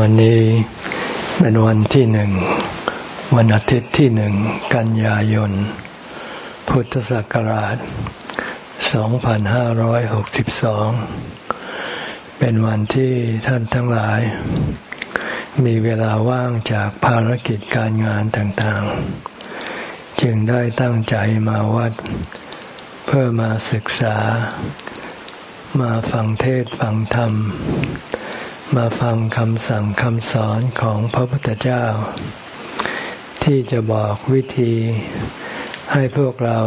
วันนี้เป็นวันที่หนึ่ง วันอาทิตย์ที่หนึ่งกันยายน พุทธศักราช 2562 เป็นวันที่ท่านทั้งหลาย มีเวลาว่างจากภารกิจการงานต่างๆ จึงได้ตั้งใจมาวัด เพื่อมาศึกษา มาฟังเทศฟังธรรม มาฟังคำสั่งคำสอนของพระพุทธเจ้า ที่จะบอกวิธีให้พวกเรา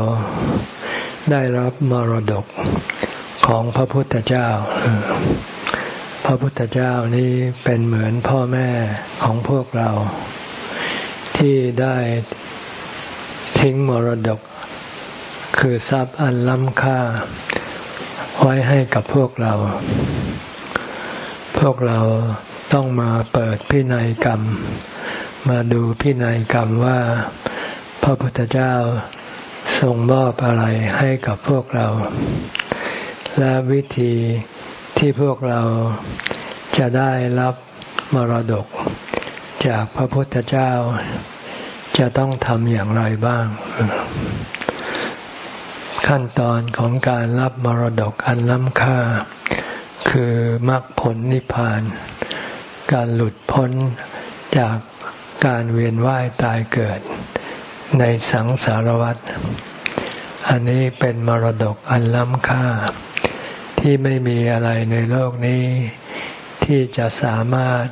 ได้รับมรดกของพระพุทธเจ้า พระพุทธเจ้านี้เป็นเหมือนพ่อแม่ของพวกเรา ที่ได้ทิ้งมรดก คือทรัพย์อันล้ำค่า ไว้ให้กับพวกเรา พวกเราต้องมาเปิดพินัยกรรม มาดูพินัยกรรมว่า พระพุทธเจ้าทรงมอบอะไรให้กับพวกเรา และวิธีที่พวกเราจะได้รับมรดก จากพระพุทธเจ้า จะต้องทำอย่างไรบ้าง ขั้นตอนของการรับมรดกอันล้ำค่า คือมรรคผลนิพพาน การหลุดพ้นจากการเวียนว่ายตายเกิด ในสังสารวัฏอันนี้เป็นมรดกอันล้ำค่า ที่ไม่มีอะไรในโลกนี้ ที่จะสามารถ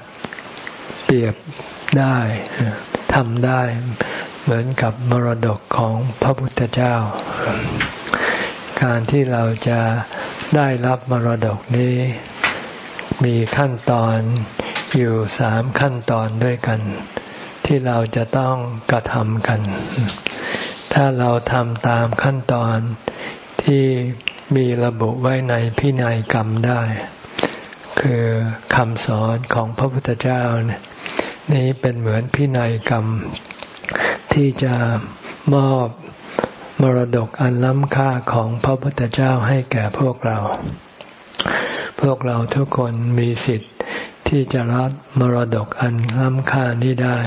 เปรียบได้ทำได้ เหมือนกับมรดกของพระพุทธเจ้า การที่เราจะได้รับมรดกนี้ มีขั้นตอนอยู่สามขั้นตอนด้วยกัน ที่เราจะต้องกระทำกัน ถ้าเราทำตามขั้นตอนที่มีระบุไว้ในพินัยกรรมได้ คือคำสอนของพระพุทธเจ้านี้เป็นเหมือนพินัยกรรมที่จะมอบ มรดกอันล้ำค่าของพระพุทธเจ้าให้แก่พวกเรา พวกเราทุกคนมีสิทธิ์ที่จะรับมรดกอันล้ำค่านี้ได้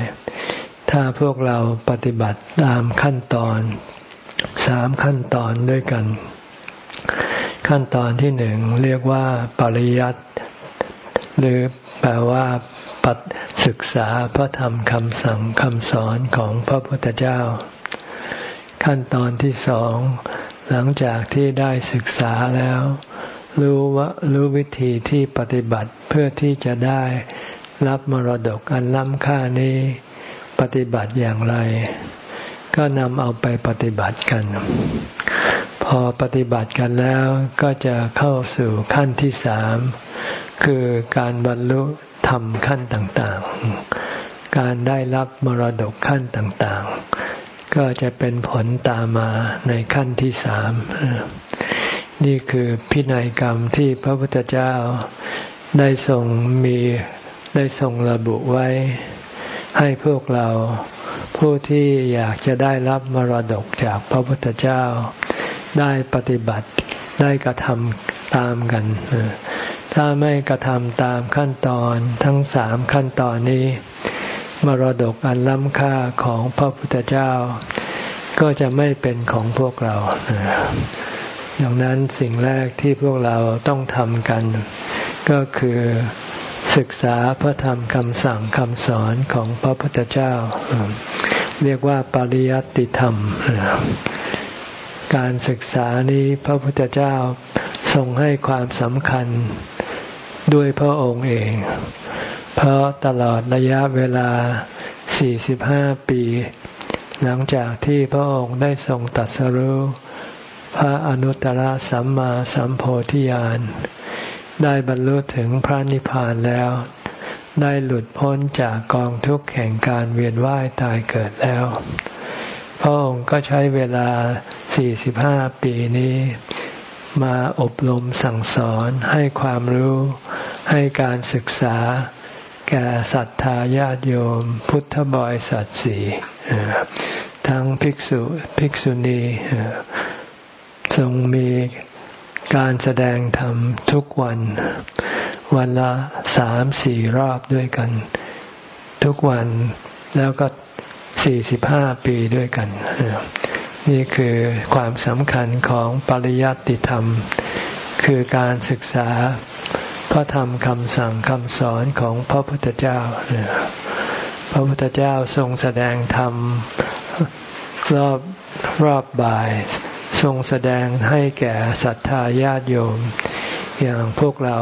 ถ้าพวกเราปฏิบัติตามขั้นตอนสามขั้นตอนด้วยกัน ขั้นตอนที่หนึ่งเรียกว่าปริยัติหรือแปลว่าปัดศึกษาพระธรรมคำสั่งคำสอนของพระพุทธเจ้า ขั้นตอนที่สอง หลังจากที่ได้ศึกษาแล้ว รู้ว่ารู้วิธีที่ปฏิบัติเพื่อที่จะได้รับมรดกอันล้ำค่านี้ ปฏิบัติอย่างไร ก็นำเอาไปปฏิบัติกัน พอปฏิบัติกันแล้วก็จะเข้าสู่ขั้นที่สามคือการบรรลุธรรมขั้นต่างๆ การได้รับมรดกขั้นต่างๆ ก็จะเป็นผลตามมาในขั้นที่สามนี่คือพินัยกรรมที่พระพุทธเจ้าได้ทรงมีได้ทรงระบุไว้ ให้พวกเราผู้ที่อยากจะได้รับมรดกจากพระพุทธเจ้า ได้ปฏิบัติได้กระทำตามกัน ถ้าไม่กระทำตามขั้นตอนทั้งสามขั้นตอนนี้ มรดกอันล้ำค่าของพระพุทธเจ้า ก็จะไม่เป็นของพวกเรา ดังนั้นสิ่งแรกที่พวกเราต้องทำกัน ก็คือศึกษาพระธรรมคำสั่งคำสอนของพระพุทธเจ้า เรียกว่าปริยัติธรรม การศึกษานี้พระพุทธเจ้าทรงให้ความสำคัญ ด้วยพระองค์เอง เพราะตลอดระยะเวลา 45 ปี หลังจากที่พระองค์ได้ทรงตัดสรู้พระอนุตตรสัมมาสัมโพธิญาณได้บรรลุถึงพระนิพพานแล้ว ได้หลุดพ้นจากกองทุกข์แห่งการเวียนว่ายตายเกิดแล้ว พระองค์ก็ใช้เวลา 45 ปีนี้ มาอบรมสั่งสอนให้ความรู้ ให้การศึกษา แก่ศรัทธาญาติโยม พุทธบริษัทสี่ทั้งภิกษุภิกษุณีทรงมีการแสดงธรรมทุกวัน วันละสามสี่รอบด้วยกัน ทุกวันแล้วก็สี่สิบห้าปีด้วยกัน นี่คือความสำคัญของปริยัติธรรม คือการศึกษาพระธรรมคำสั่งคำสอนของพระพุทธเจ้า พระพุทธเจ้าทรงแสดงธรรมรอบรอบบ่าย ทรงแสดงให้แก่ศรัทธาญาติโยม อย่างพวกเรา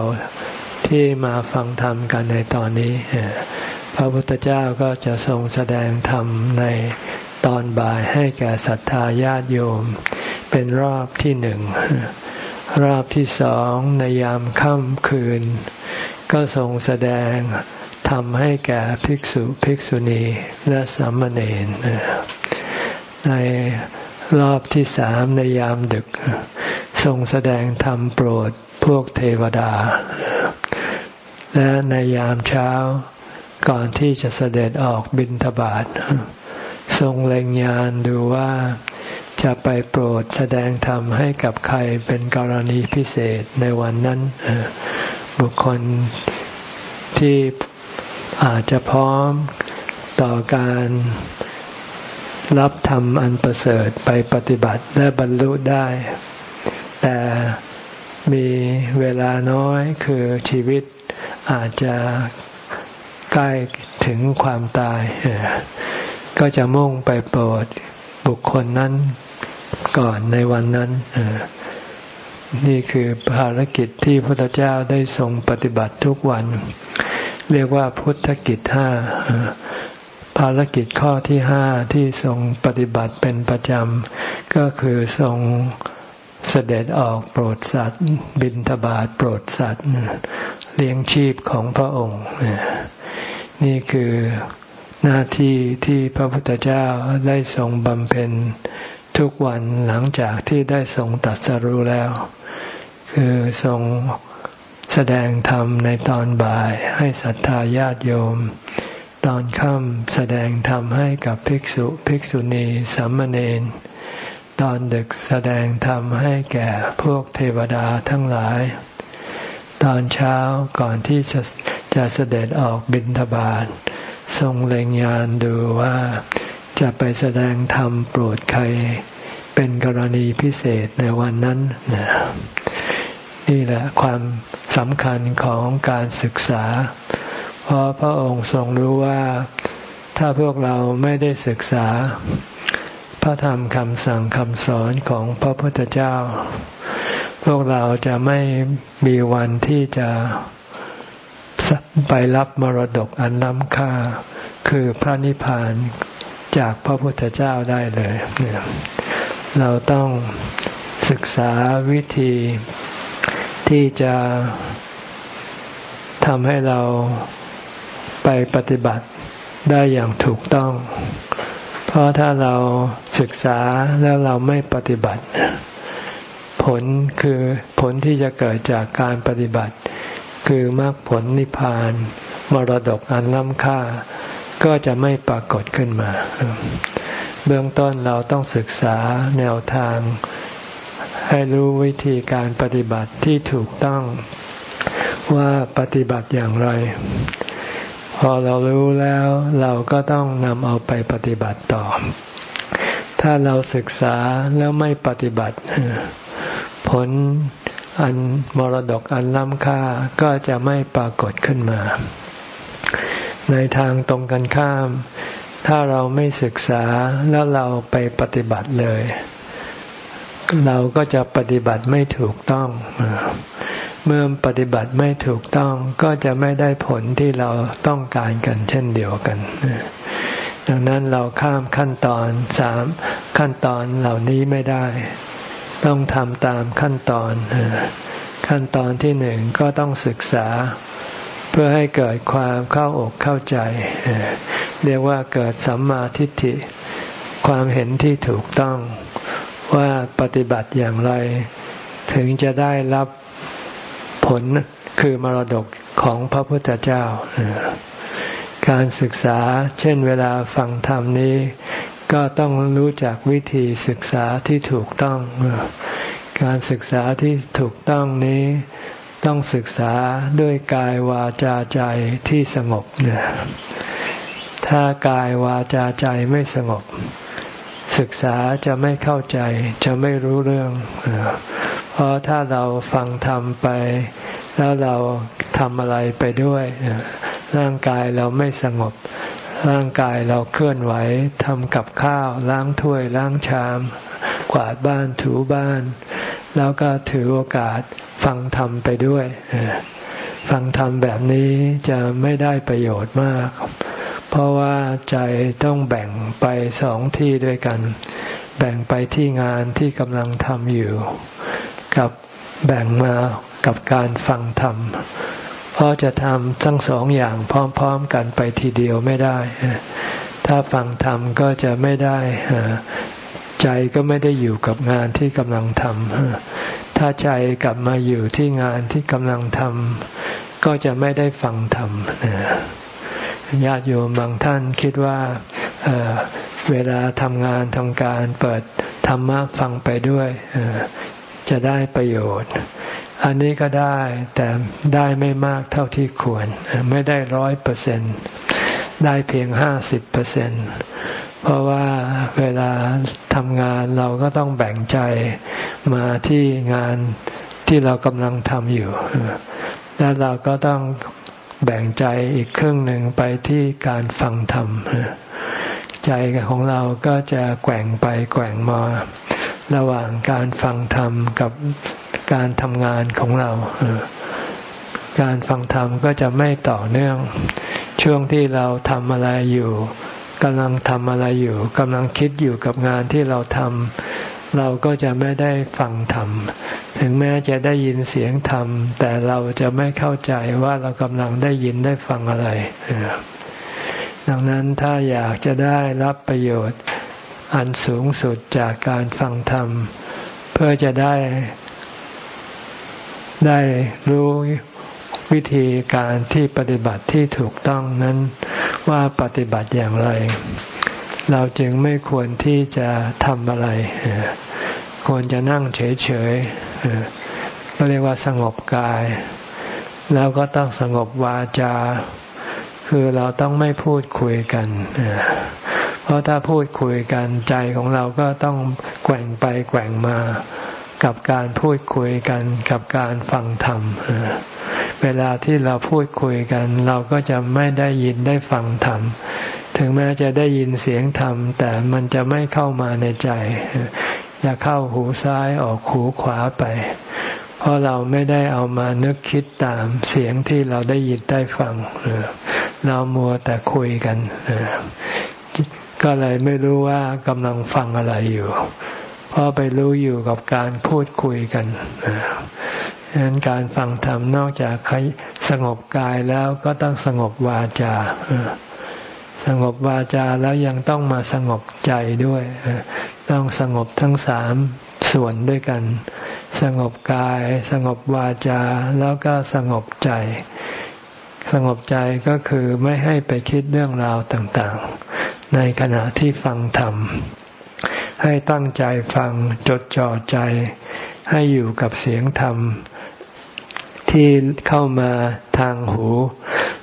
ที่มาฟังธรรมกันในตอนนี้ พระพุทธเจ้าก็จะทรงแสดงธรรมใน ตอนบ่ายให้แก่ศรัทธาญาติโยม เป็นรอบที่หนึ่ง รอบที่สองในยามค่ำคืน ก็ทรงแสดงทำให้แก่ภิกษุภิกษุณีและสามเณรในรอบที่สามในยามดึก ทรงแสดงธรรมโปรดพวกเทวดา และในยามเช้าก่อนที่จะเสด็จออกบินทบาท ทรงเล็งยานดูว่าจะไปโปรดแสดงธรรมให้กับใครเป็นกรณีพิเศษในวันนั้น บุคคลที่อาจจะพร้อมต่อการรับธรรมอันประเสริฐไปปฏิบัติและบรรลุได้ แต่มีเวลาน้อยคือชีวิตอาจจะใกล้ถึงความตาย ก็จะมุ่งไปโปรดบุคคลนั้นก่อนในวันนั้น นี่คือภารกิจที่พระพุทธเจ้าได้ทรงปฏิบัติทุกวัน เรียกว่าพุทธกิจห้าภารกิจข้อที่ห้าที่ทรงปฏิบัติเป็นประจำ ก็คือทรงเสด็จออกโปรดสัตว์ บินทบาทโปรดสัตว์ เลี้ยงชีพของพระองค์ นี่คือ หน้าที่ที่พระพุทธเจ้าได้ทรงบำเพ็ญทุกวันหลังจากที่ได้ทรงตัดสรู้แล้ว คือทรงแสดงธรรมในตอนบ่ายให้ศรัทธาญาติโยม ตอนค่ำแสดงธรรมให้กับภิกษุภิกษุณีสามเณรตอนดึกแสดงธรรมให้แก่พวกเทวดาทั้งหลาย ตอนเช้าก่อนที่จะจะเสด็จออกบิณฑบาต ทรงเล็งยานดูว่าจะไปแสดงธรรมโปรดใคร เป็นกรณีพิเศษในวันนั้นนี่แหละความสำคัญของการศึกษา เพราะพระองค์ทรงรู้ว่าถ้าพวกเราไม่ได้ศึกษา พระธรรมคำสั่งคำสอนของพระพุทธเจ้า พวกเราจะไม่มีวันที่จะ ไปรับมรดกอันล้ำค่า คือพระนิพพานจากพระพุทธเจ้าได้เลย เราต้องศึกษาวิธีที่จะทำให้เราไปปฏิบัติได้อย่างถูกต้อง เพราะถ้าเราศึกษาแล้วเราไม่ปฏิบัติ ผลคือผลที่จะเกิดจากการปฏิบัติ คือมรรคผลนิพพาน มรดกอันล้ำค่า ก็จะไม่ปรากฏขึ้นมา เบื้องต้นเราต้องศึกษาแนวทาง ให้รู้วิธีการปฏิบัติที่ถูกต้องว่าปฏิบัติอย่างไร พอเรารู้แล้วเราก็ต้องนำเอาไปปฏิบัติต่อ ถ้าเราศึกษาแล้วไม่ปฏิบัติ ผล อันมรดกอันล้ำค่าก็จะไม่ปรากฏขึ้นมา ในทางตรงกันข้าม ถ้าเราไม่ศึกษาแล้วเราไปปฏิบัติเลย เราก็จะปฏิบัติไม่ถูกต้อง เมื่อปฏิบัติไม่ถูกต้องก็จะไม่ได้ผลที่เราต้องการกันเช่นเดียวกันดังนั้นเราข้ามขั้นตอนสามขั้นตอนเหล่านี้ไม่ได้ ต้องทำตามขั้นตอน ขั้นตอนที่หนึ่งก็ต้องศึกษา เพื่อให้เกิดความเข้าอกเข้าใจ เรียกว่าเกิดสัมมาทิฏฐิ ความเห็นที่ถูกต้องว่าปฏิบัติอย่างไร ถึงจะได้รับผลคือมรดกของพระพุทธเจ้า การศึกษาเช่นเวลาฟังธรรมนี้ ก็ต้องรู้จักวิธีศึกษาที่ถูกต้อง การศึกษาที่ถูกต้องนี้ต้องศึกษาด้วยกายวาจาใจที่สงบเนี่ยถ้ากายวาจาใจไม่สงบ ศึกษาจะไม่เข้าใจจะไม่รู้เรื่อง เพราะถ้าเราฟังธรรมไป แล้วเราทำอะไรไปด้วย ร่างกายเราไม่สงบ ร่างกายเราเคลื่อนไหวทำกับข้าวล้างถ้วยล้างชาม กวาดบ้านถูบ้าน แล้วก็ถือโอกาสฟังธรรมไปด้วย ฟังธรรมแบบนี้จะไม่ได้ประโยชน์มาก เพราะว่าใจต้องแบ่งไปสองที่ด้วยกัน แบ่งไปที่งานที่กำลังทำอยู่ กับแบ่งมากับการฟังธรรม เพราะจะทำทั้งสองอย่างพร้อมๆ กันไปทีเดียวไม่ได้ ถ้าฟังธรรมก็จะไม่ได้ใจก็ไม่ได้อยู่กับงานที่กำลังทำถ้าใจกลับมาอยู่ที่งานที่กำลังทำก็จะไม่ได้ฟังธรรมญาติโยมบางท่านคิดว่าเเวลาทำงานทำการเปิดธรรมะฟังไปด้วยจะได้ประโยชน์ อันนี้ก็ได้แต่ได้ไม่มากเท่าที่ควร ไม่ได้ร้อยเปอร์เซ็นได้เพียงห้าสิบเปอร์เซ็นเพราะว่าเวลาทำงานเราก็ต้องแบ่งใจมาที่งานที่เรากำลังทำอยู่ แล้วเราก็ต้องแบ่งใจอีกครึ่งหนึ่งไปที่การฟังธรรมใจของเราก็จะแกว่งไปแกว่งมา ระหว่างการฟังธรรมกับการทำงานของเรา การฟังธรรมก็จะไม่ต่อเนื่อง ช่วงที่เราทำอะไรอยู่กำลังทำอะไรอยู่กำลังคิดอยู่กับงานที่เราทำเราก็จะไม่ได้ฟังธรรม ถึงแม้จะได้ยินเสียงธรรม แต่เราจะไม่เข้าใจว่าเรากำลังได้ยินได้ฟังอะไร ดังนั้นถ้าอยากจะได้รับประโยชน์ อันสูงสุดจากการฟังธรรม เพื่อจะได้ ได้รู้วิธีการที่ปฏิบัติที่ถูกต้องนั้นว่าปฏิบัติอย่างไร เราจึงไม่ควรที่จะทำอะไร ควรจะนั่งเฉยๆก็เรียกว่าสงบกาย แล้วก็ต้องสงบวาจา คือเราต้องไม่พูดคุยกัน เพราะถ้าพูดคุยกันใจของเราก็ต้องแกว่งไปแกว่งมากับการพูดคุยกันกับการฟังธรรม เวลาที่เราพูดคุยกัน เราก็จะไม่ได้ยินได้ฟังธรรม ถึงแม้จะได้ยินเสียงธรรม แต่มันจะไม่เข้ามาในใจ จะเข้าหูซ้ายออกหูขวาไป เพราะเราไม่ได้เอามานึกคิดตามเสียงที่เราได้ยินได้ฟัง เรามัวแต่คุยกัน ก็เลยไม่รู้ว่ากำลังฟังอะไรอยู่ เพราะไปรู้อยู่กับการพูดคุยกันฉะนั้นการฟังธรรมนอกจากสงบกายแล้วก็ต้องสงบวาจา สงบวาจาแล้วยังต้องมาสงบใจด้วย ต้องสงบทั้งสามส่วนด้วยกัน สงบกาย สงบวาจา แล้วก็สงบใจ สงบใจก็คือไม่ให้ไปคิดเรื่องราวต่างๆ ในขณะที่ฟังธรรม ให้ตั้งใจฟังจดจ่อใจ ให้อยู่กับเสียงธรรม ที่เข้ามาทางหู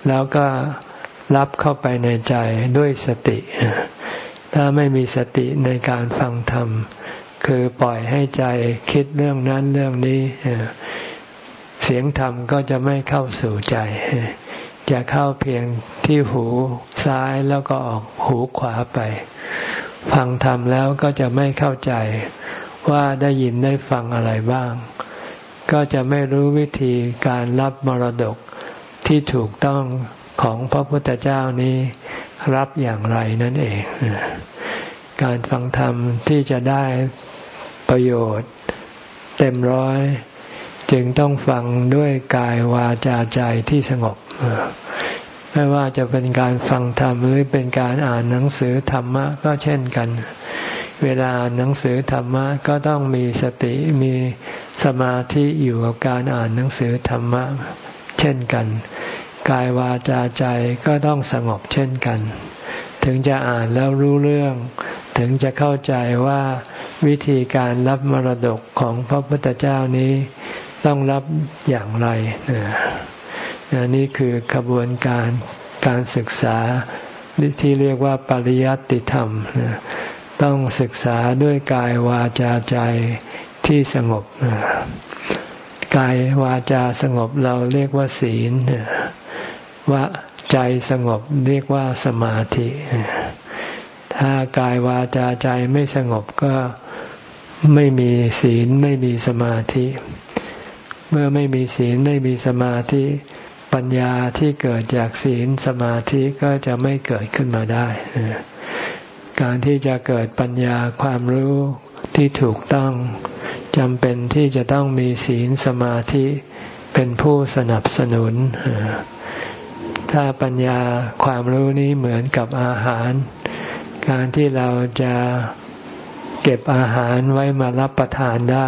แล้วก็รับเข้าไปในใจด้วยสติ ถ้าไม่มีสติในการฟังธรรม คือปล่อยให้ใจคิดเรื่องนั้นเรื่องนี้เสียงธรรมก็จะไม่เข้าสู่ใจ จะเข้าเพียงที่หูซ้ายแล้วก็ออกหูขวาไป ฟังธรรมแล้วก็จะไม่เข้าใจว่าได้ยินได้ฟังอะไรบ้าง ก็จะไม่รู้วิธีการรับมรดกที่ถูกต้องของพระพุทธเจ้านี้รับอย่างไรนั่นเอง การฟังธรรมที่จะได้ประโยชน์เต็มร้อย จึงต้องฟังด้วยกายวาจาใจที่สงบ ไม่ว่าจะเป็นการฟังธรรมหรือเป็นการอ่านหนังสือธรรมะก็เช่นกัน เวลาอ่านหนังสือธรรมะก็ต้องมีสติมีสมาธิอยู่กับการอ่านหนังสือธรรมะ เช่นกัน กายวาจาใจก็ต้องสงบเช่นกัน ถึงจะอ่านแล้วรู้เรื่องถึงจะเข้าใจว่าวิธีการรับมรดกของพระพุทธเจ้านี้ ต้องรับอย่างไรนี่คือกระบวนการการศึกษาที่เรียกว่าปริยัติธรรม ต้องศึกษาด้วยกายวาจาใจที่สงบกายวาจาสงบเราเรียกว่าศีลว่าใจสงบเรียกว่าสมาธิ ถ้ากายวาจาใจไม่สงบก็ไม่มีศีลไม่มีสมาธิ เมื่อไม่มีศีลไม่มีสมาธิปัญญาที่เกิดจากศีลสมาธิก็จะไม่เกิดขึ้นมาได้ การที่จะเกิดปัญญาความรู้ที่ถูกต้องจำเป็นที่จะต้องมีศีลสมาธิเป็นผู้สนับสนุน ถ้าปัญญาความรู้นี้เหมือนกับอาหาร การที่เราจะเก็บอาหารไว้มารับประทานได้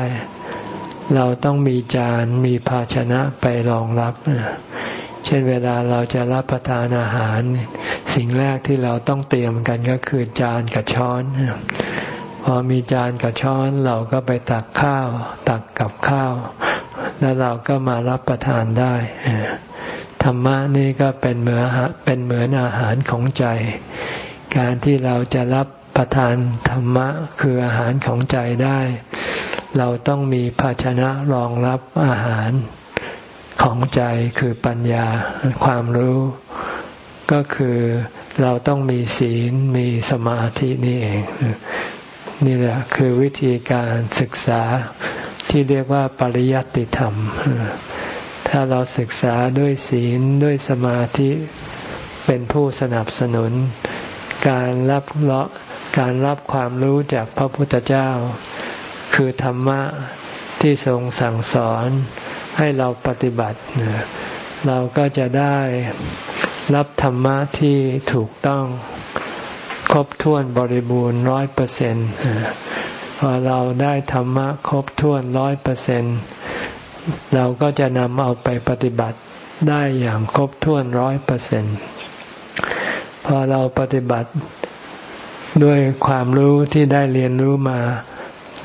เราต้องมีจานมีภาชนะไปรองรับ เช่นเวลาเราจะรับประทานอาหาร สิ่งแรกที่เราต้องเตรียมกันก็คือจานกับช้อน พอมีจานกับช้อนเราก็ไปตักข้าว ตักกับข้าว แล้วเราก็มารับประทานได้ธรรมะนี่ก็เป็นเหมือนเป็นเหมือนอาหารของใจ การที่เราจะรับประทานธรรมะคืออาหารของใจได้ เราต้องมีภาชนะรองรับอาหารของใจคือปัญญาความรู้ ก็คือเราต้องมีศีลมีสมาธินี่เอง นี่แหละคือวิธีการศึกษาที่เรียกว่าปริยัติธรรม ถ้าเราศึกษาด้วยศีลด้วยสมาธิเป็นผู้สนับสนุน การรับเลาะการรับความรู้จากพระพุทธเจ้า คือธรรมะที่ทรงสั่งสอนให้เราปฏิบัติ เราก็จะได้รับธรรมะที่ถูกต้องครบถ้วนบริบูรณ์ร้อยเปอร์เซ็นต์พอเราได้ธรรมะครบถ้วนร้อยเปอร์เซ็นต์เราก็จะนำเอาไปปฏิบัติได้อย่างครบถ้วนร้อยเปอร์เซ็นต์พอเราปฏิบัติด้วยความรู้ที่ได้เรียนรู้มา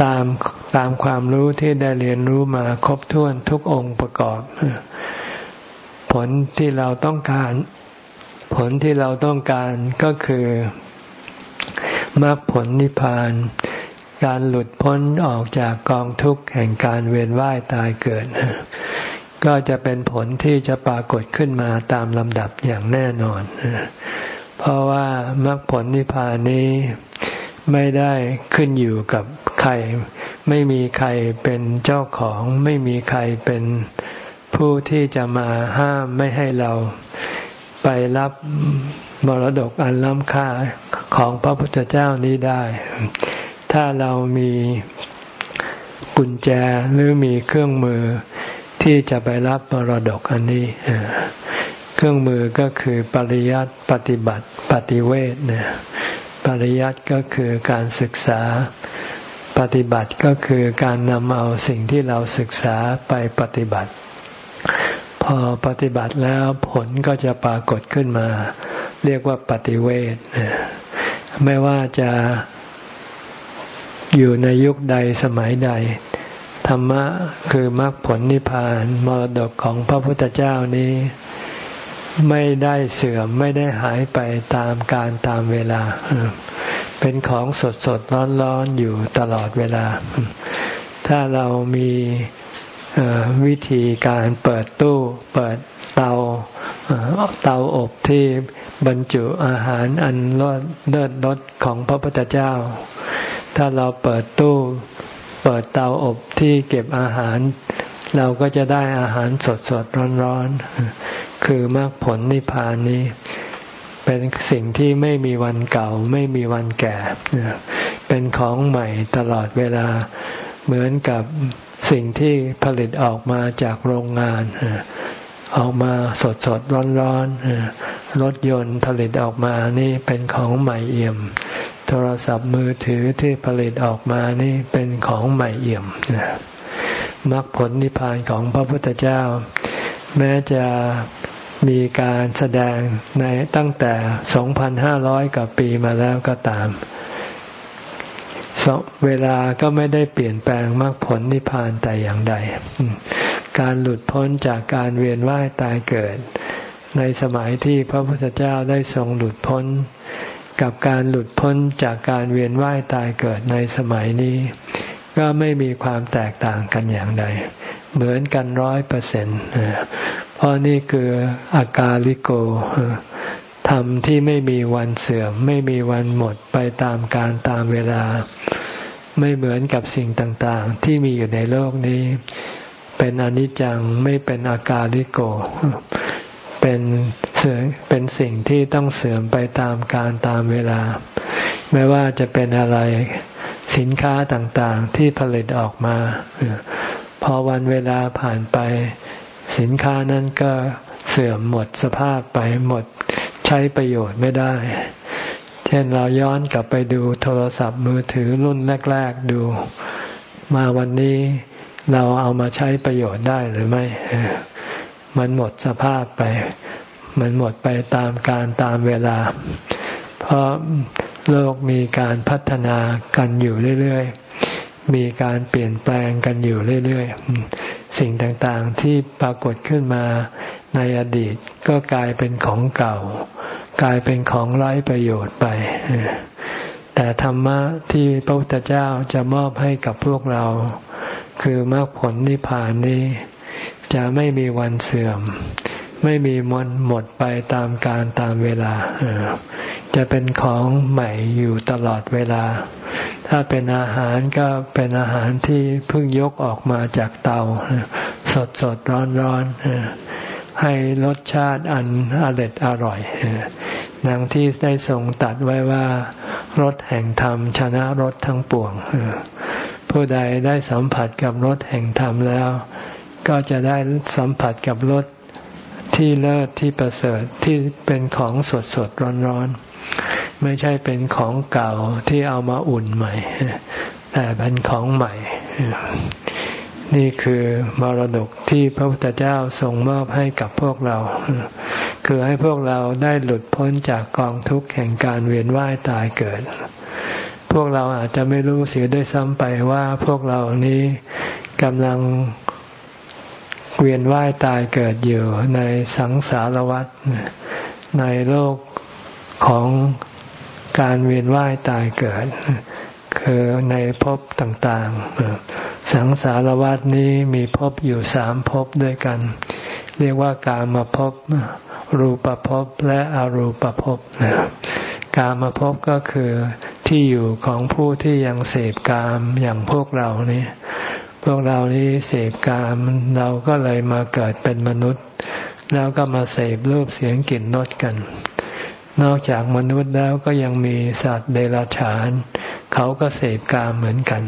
ตามตามความรู้ที่ได้เรียนรู้มาครบถ้วนทุกองค์ประกอบ ผลที่เราต้องการ ผลที่เราต้องการก็คือมรรคผลนิพพาน การหลุดพ้นออกจากกองทุกข์แห่งการเวียนว่ายตายเกิด ก็จะเป็นผลที่จะปรากฏขึ้นมาตามลำดับอย่างแน่นอน เพราะว่ามรรคผลนิพพานนี้ ไม่ได้ขึ้นอยู่กับใคร ไม่มีใครเป็นเจ้าของ ไม่มีใครเป็นผู้ที่จะมาห้ามไม่ให้เราไปรับมรดกอันล้ำค่าของพระพุทธเจ้านี้ได้ ถ้าเรามีกุญแจหรือมีเครื่องมือที่จะไปรับมรดกอันนี้ เครื่องมือก็คือปริยัติปฏิบัติปฏิเวทเนี่ย ปริยัติก็คือการศึกษา ปฏิบัติก็คือการนำเอาสิ่งที่เราศึกษาไปปฏิบัติ พอปฏิบัติแล้วผลก็จะปรากฏขึ้นมา เรียกว่าปฏิเวทไม่ว่าจะอยู่ในยุคใดสมัยใด ธรรมะคือมรรคผลนิพพานมรดกของพระพุทธเจ้านี้ ไม่ได้เสื่อมไม่ได้หายไปตามการตามเวลา เป็นของสดสดร้อนร้อนอยู่ตลอดเวลา ถ้าเรามีวิธีการเปิดตู้เปิดเตาเตาอบที่บรรจุอาหารอันรอดเลิศรสของพระพุทธเจ้า ถ้าเราเปิดตู้เปิดเตาอบที่เก็บอาหาร เราก็จะได้อาหารสดสดร้อนร้อนคือมรรคผลนิพพานนี้ เป็นสิ่งที่ไม่มีวันเก่า ไม่มีวันแก่ เป็นของใหม่ตลอดเวลา เหมือนกับสิ่งที่ผลิตออกมาจากโรงงานออกมาสดสดร้อนร้อนรถยนต์ผลิตออกมานี่เป็นของใหม่เอี่ยม โทรศัพท์มือถือที่ผลิตออกมานี่เป็นของใหม่เอี่ยม มรรคผลนิพพานของพระพุทธเจ้า แม้จะมีการแสดงในตั้งแต่ 2,500 กว่าปีมาแล้วก็ตาม เวลาก็ไม่ได้เปลี่ยนแปลงมรรคผลนิพพานแต่อย่างใด การหลุดพ้นจากการเวียนว่ายตายเกิด ในสมัยที่พระพุทธเจ้าได้ทรงหลุดพ้น กับการหลุดพ้นจากการเวียนว่ายตายเกิดในสมัยนี้ ก็ไม่มีความแตกต่างกันอย่างใด เหมือนกันร้อยเปอร์เซ็นต์เพราะนี่คืออากาลิโกธรรมที่ไม่มีวันเสื่อม ไม่มีวันหมดไปตามการตามเวลา ไม่เหมือนกับสิ่งต่างๆ ที่มีอยู่ในโลกนี้ เป็นอนิจจังไม่เป็นอากาลิโก เป็นเสื่อเป็นสิ่งที่ต้องเสื่อมไปตามการตามเวลา ไม่ว่าจะเป็นอะไร สินค้าต่างๆที่ผลิตออกมา พอวันเวลาผ่านไป สินค้านั้นก็เสื่อมหมดสภาพไปหมดใช้ประโยชน์ไม่ได้ เช่นเราย้อนกลับไปดูโทรศัพท์มือถือรุ่นแรก ๆ ดู มาวันนี้เราเอามาใช้ประโยชน์ได้หรือไม่ มันหมดสภาพไป มันหมดไปตามการตามเวลา เพราะ โลกมีการพัฒนากันอยู่เรื่อยๆ มีการเปลี่ยนแปลงกันอยู่เรื่อยๆ สิ่งต่างๆที่ปรากฏขึ้นมาในอดีตก็กลายเป็นของเก่า กลายเป็นของไร้ประโยชน์ไป แต่ธรรมะที่พระพุทธเจ้าจะมอบให้กับพวกเรา คือมรรคผลนิพพานนี้ จะไม่มีวันเสื่อม ไม่มีมนหมดไปตามการตามเวลา จะเป็นของใหม่อยู่ตลอดเวลา ถ้าเป็นอาหารก็เป็นอาหารที่เพิ่งยกออกมาจากเตา สดสดร้อนร้อนให้รสชาติอันอร็ดอร่อยดังที่ได้ทรงตัดไว้ว่ารสแห่งธรรมชนะรสทั้งปวงผู้ใดได้สัมผัสกับรสแห่งธรรมแล้ว ก็จะได้สัมผัสกับรส ที่เลิศที่ประเสริฐที่เป็นของสดสดร้อนร้อนไม่ใช่เป็นของเก่าที่เอามาอุ่นใหม่ แต่เป็นของใหม่ นี่คือมรดกที่พระพุทธเจ้าทรงมอบให้กับพวกเรา คือให้พวกเราได้หลุดพ้นจากกองทุกข์แห่งการเวียนว่ายตายเกิด พวกเราอาจจะไม่รู้เสียด้วยซ้ำไปว่าพวกเรานี้กำลัง เวียนว่ายตายเกิดอยู่ในสังสารวัฏในโลกของการเวียนว่ายตายเกิด คือในภพต่างๆ สังสารวัฏนี้มีภพอยู่สามภพด้วยกัน เรียกว่ากามภพรูปภพและอรูปภพกามภพก็คือที่อยู่ของผู้ที่ยังเสพกามอย่างพวกเรานี่ พวกเรานี้เสพกามเราก็เลยมาเกิดเป็นมนุษย์ แล้วก็มาเสพรูปเสียงกลิ่นรสกัน นอกจากมนุษย์แล้วก็ยังมีสัตว์เดรัจฉาน เขาก็เสพกามเหมือนกัน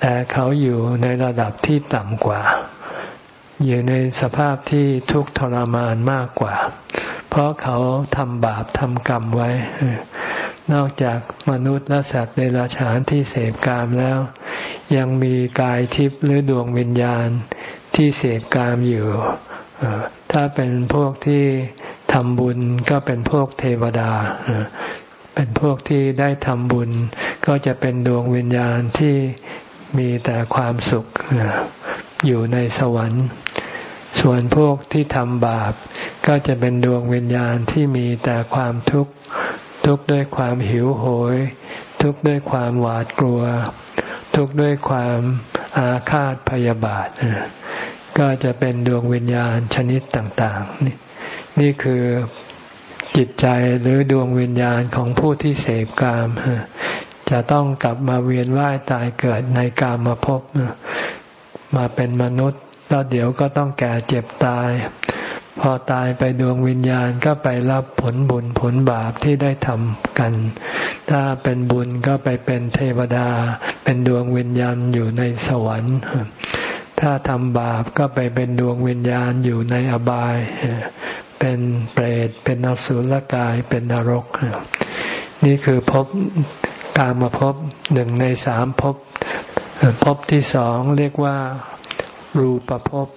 แต่เขาอยู่ในระดับที่ต่ำกว่า อยู่ในสภาพที่ทุกข์ทรมานมากกว่า เพราะเขาทำบาปทำกรรมไว้ นอกจากมนุษย์และสัตว์เดรัจฉานที่เสพกามแล้ว ยังมีกายทิพย์หรือดวงวิญญาณที่เสพกามอยู่ ถ้าเป็นพวกที่ทำบุญก็เป็นพวกเทวดา เป็นพวกที่ได้ทำบุญ ก็จะเป็นดวงวิญญาณที่มีแต่ความสุขอยู่ในสวรรค์ ส่วนพวกที่ทำบาป ก็จะเป็นดวงวิญญาณที่มีแต่ความทุกข์ ทุกข์ด้วยความหิวโหย ทุกข์ด้วยความหวาดกลัว ทุกข์ด้วยความอาฆาตพยาบาท ก็จะเป็นดวงวิญญาณชนิดต่างๆ นี่นี่คือจิตใจหรือดวงวิญญาณของผู้ที่เสพกาม จะต้องกลับมาเวียนว่ายตายเกิดในกามมาพบมาเป็นมนุษย์ แล้วเดี๋ยวก็ต้องแก่เจ็บตาย พอตายไปดวงวิญญาณก็ไปรับผลบุญผลบาปที่ได้ทำกัน ถ้าเป็นบุญก็ไปเป็นเทวดา เป็นดวงวิญญาณอยู่ในสวรรค์ ถ้าทำบาปก็ไปเป็นดวงวิญญาณอยู่ในอบาย เป็นเปรต เป็นอสุรกาย เป็นนรก นี่คือภพกามาภพหนึ่งในสามภพภพที่สองเรียกว่า รูปภพ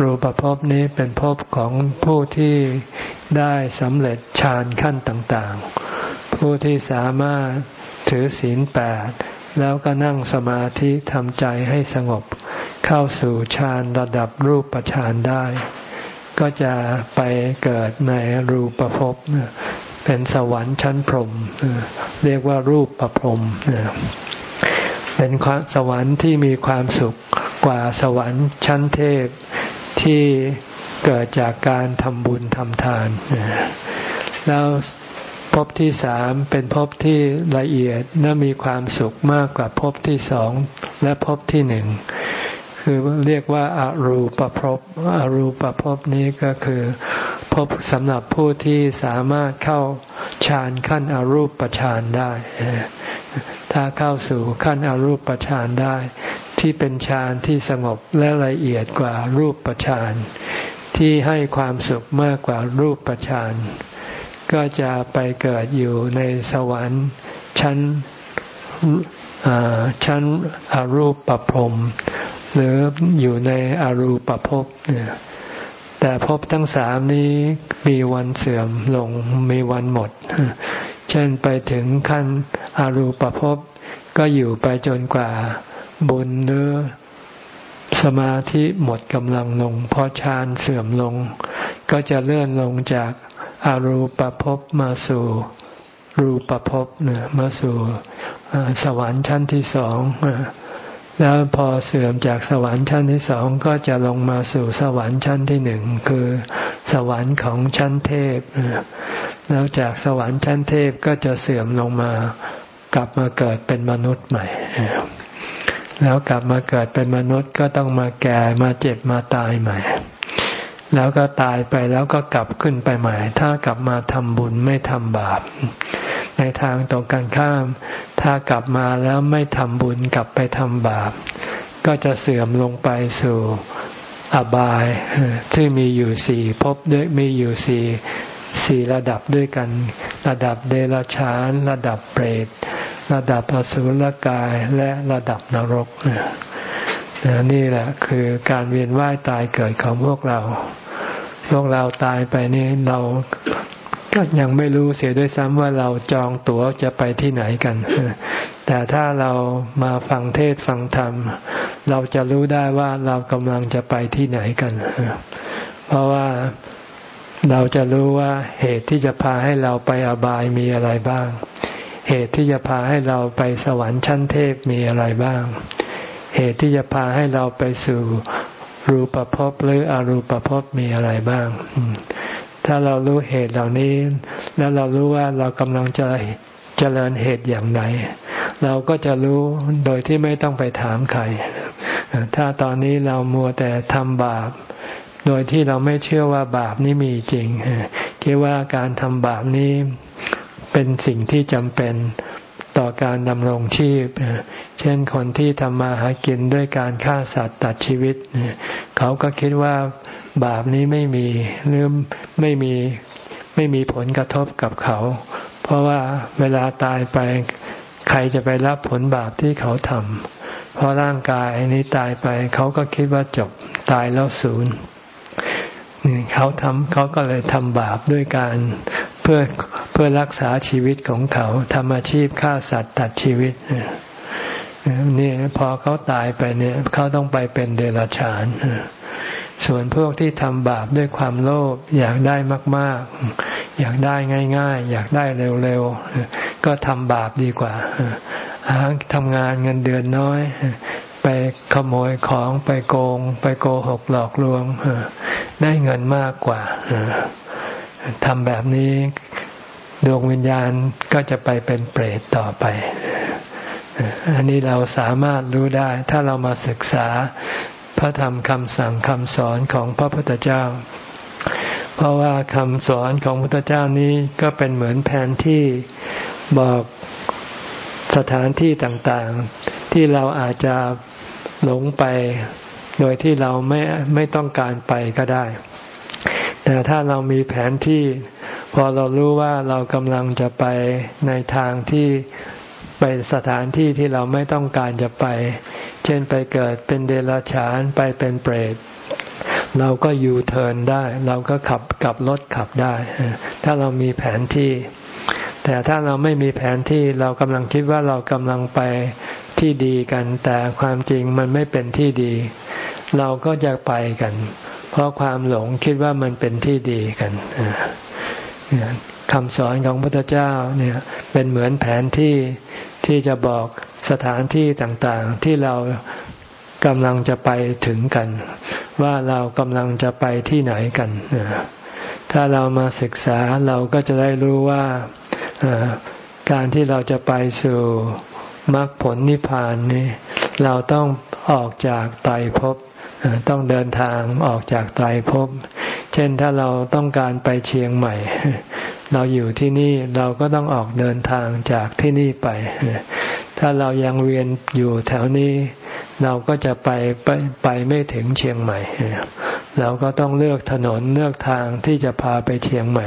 รูปภพนี้เป็นภพของผู้ที่ได้สำเร็จฌานขั้นต่างๆ ผู้ที่สามารถถือศีลแปดแล้วก็นั่งสมาธิทำใจให้สงบ เข้าสู่ฌานระดับรูปฌานได้ ก็จะไปเกิดในรูปภพเป็นสวรรค์ชั้นพรหมเรียกว่ารูปประพรหมเป็นสวรรค์ที่มีความสุข กว่าสวรรค์ชั้นเทพที่เกิดจากการทำบุญทำทาน แล้วภพที่สามเป็นภพที่ละเอียดและมีความสุขมากกว่าภพที่สองและภพที่หนึ่งคือเรียกว่าอารูปภพอรูปภพนี้ก็คือภพสำหรับผู้ที่สามารถเข้าฌานขั้นอรูปฌานได้ ถ้าเข้าสู่ขั้นอรูปฌานได้ ที่เป็นฌานที่สงบและละเอียดกว่ารูปฌานที่ให้ความสุขมากกว่ารูปฌานก็จะไปเกิดอยู่ในสวรรค์ชั้นชั้นอรูปประพรมหรืออยู่ในอรูปภพเนี่ยแต่ภพทั้งสามนี้มีวันเสื่อมลงมีวันหมด เช่นไปถึงขั้นอรูปภพก็อยู่ไปจนกว่า บุญหรือสมาธิหมดกำลังลงพอฌานเสื่อมลง ก็จะเลื่อนลงจากอารูปภพมาสู่รูปภพเนี่ยมาสู่สวรรค์ชั้นที่สองแล้วพอเสื่อมจากสวรรค์ชั้นที่สองก็จะลงมาสู่สวรรค์ชั้นที่หนึ่งคือสวรรค์ของชั้นเทพแล้วจากสวรรค์ชั้นเทพก็จะเสื่อมลงมากลับมาเกิดเป็นมนุษย์ใหม่ แล้วกลับมาเกิดเป็นมนุษย์ก็ต้องมาแก่มาเจ็บมาตายใหม่ แล้วก็ตายไปแล้วก็กลับขึ้นไปใหม่ ถ้ากลับมาทำบุญไม่ทำบาป ในทางตรงกันข้าม ถ้ากลับมาแล้วไม่ทำบุญกลับไปทำบาป ก็จะเสื่อมลงไปสู่อบายซึ่มีอยู่สี่พบด้วยมีอยู่สี่ สี่ระดับด้วยกัน ระดับเดรัจฉาน ระดับเปรต ระดับอสุรกายและระดับนรก นี่แหละคือการเวียนว่ายตายเกิดของพวกเรา พวกเราตายไปนี่เราก็ยังไม่รู้เสียด้วยซ้ำว่าเราจองตั๋วจะไปที่ไหนกัน แต่ถ้าเรามาฟังเทศฟังธรรม เราจะรู้ได้ว่าเรากำลังจะไปที่ไหนกัน เพราะว่า เราจะรู้ว่าเหตุที่จะพาให้เราไปอบายมีอะไรบ้าง เหตุที่จะพาให้เราไปสวรรค์ชั้นเทพมีอะไรบ้าง เหตุที่จะพาให้เราไปสู่รูปภพหรืออรูปภพมีอะไรบ้าง ถ้าเรารู้เหตุเหล่านี้ แล้วเรารู้ว่าเรากำลังจะเจริญเหตุอย่างไรเราก็จะรู้โดยที่ไม่ต้องไปถามใคร ถ้าตอนนี้เรามัวแต่ทำบาป โดยที่เราไม่เชื่อว่าบาปนี้มีจริงคิดว่าการทำบาปนี้เป็นสิ่งที่จำเป็นต่อการดำรงชีพ เช่นคนที่ทำมาหากินด้วยการฆ่าสัตว์ตัดชีวิต เขาก็คิดว่าบาปนี้ไม่มีหรือไม่มีไม่มีผลกระทบกับเขา เพราะว่าเวลาตายไปใครจะไปรับผลบาปที่เขาทำเพราะร่างกายนี้ตายไป เขาก็คิดว่าจบตายแล้วศูนย์ เขาทำเขาก็เลยทำบาปด้วยการเพื่อเพื่อรักษาชีวิตของเขาทำอาชีพฆ่าสัตว์ตัดชีวิตนี่พอเขาตายไปเนี่ยเขาต้องไปเป็นเดรัจฉานส่วนพวกที่ทำบาปด้วยความโลภอยากได้มาก ๆ อยากได้ง่าย ๆ อยากได้เร็วๆก็ทำบาปดีกว่าทำงานเงินเดือนน้อย ไปขโมยของไปโกง ไปโกหกหลอกลวงได้เงินมากกว่าทำแบบนี้ดวงวิญญาณก็จะไปเป็นเปรตต่อไป อันนี้เราสามารถรู้ได้ ถ้าเรามาศึกษาพระธรรมคำสั่งคำสอนของพระพุทธเจ้า เพราะว่าคำสอนของพระพุทธเจ้านี้ก็เป็นเหมือนแผนที่บอกสถานที่ต่างๆ ที่เราอาจจะ หลงไปโดยที่เราไม่ไม่ต้องการไปก็ได้ แต่ถ้าเรามีแผนที่ พอเรารู้ว่าเรากำลังจะไปในทางที่ไปสถานที่ที่เราไม่ต้องการจะไป เช่นไปเกิดเป็นเดรัจฉานไปเป็นเปรต เราก็ยูเทิร์นได้ เราก็ขับกับรถขับได้ ถ้าเรามีแผนที่ แต่ถ้าเราไม่มีแผนที่เรากำลังคิดว่าเรากำลังไปที่ดีกัน แต่ความจริงมันไม่เป็นที่ดี เราก็จะไปกัน เพราะความหลงคิดว่ามันเป็นที่ดีกันคำสอนของพระพุทธเจ้าเนี่ยเป็นเหมือนแผนที่ที่จะบอกสถานที่ต่างๆ ที่เรากำลังจะไปถึงกัน ว่าเรากำลังจะไปที่ไหนกัน ถ้าเรามาศึกษาเราก็จะได้รู้ว่า การที่เราจะไปสู่มรรคผลนิพพานนี่เราต้องออกจากไตรภพต้องเดินทางออกจากไตรภพ เช่นถ้าเราต้องการไปเชียงใหม่ เราอยู่ที่นี่เราก็ต้องออกเดินทางจากที่นี่ไป ถ้าเรายังเวียนอยู่แถวนี้ เราก็จะไปไปไปไม่ถึงเชียงใหม่ เราก็ต้องเลือกถนนเลือกทางที่จะพาไปเชียงใหม่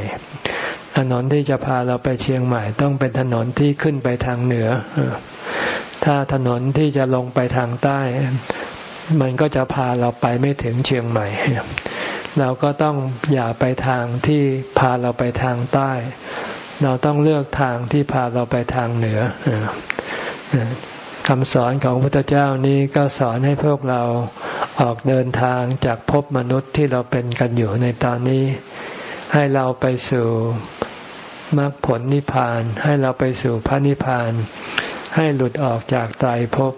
ถนนที่จะพาเราไปเชียงใหม่ ต้องเป็นถนนที่ขึ้นไปทางเหนือ ถ้าถนนที่จะลงไปทางใต้ มันก็จะพาเราไปไม่ถึงเชียงใหม่ เราก็ต้องอย่าไปทางที่พาเราไปทางใต้ เราต้องเลือกทางที่พาเราไปทางเหนือคำสอนของพระพุทธเจ้านี้ก็สอนให้พวกเราออกเดินทางจากภพมนุษย์ที่เราเป็นกันอยู่ในตอนนี้ ให้เราไปสู่มรรคผลนิพพาน ให้เราไปสู่พระนิพพาน ให้หลุดออกจากตายภพ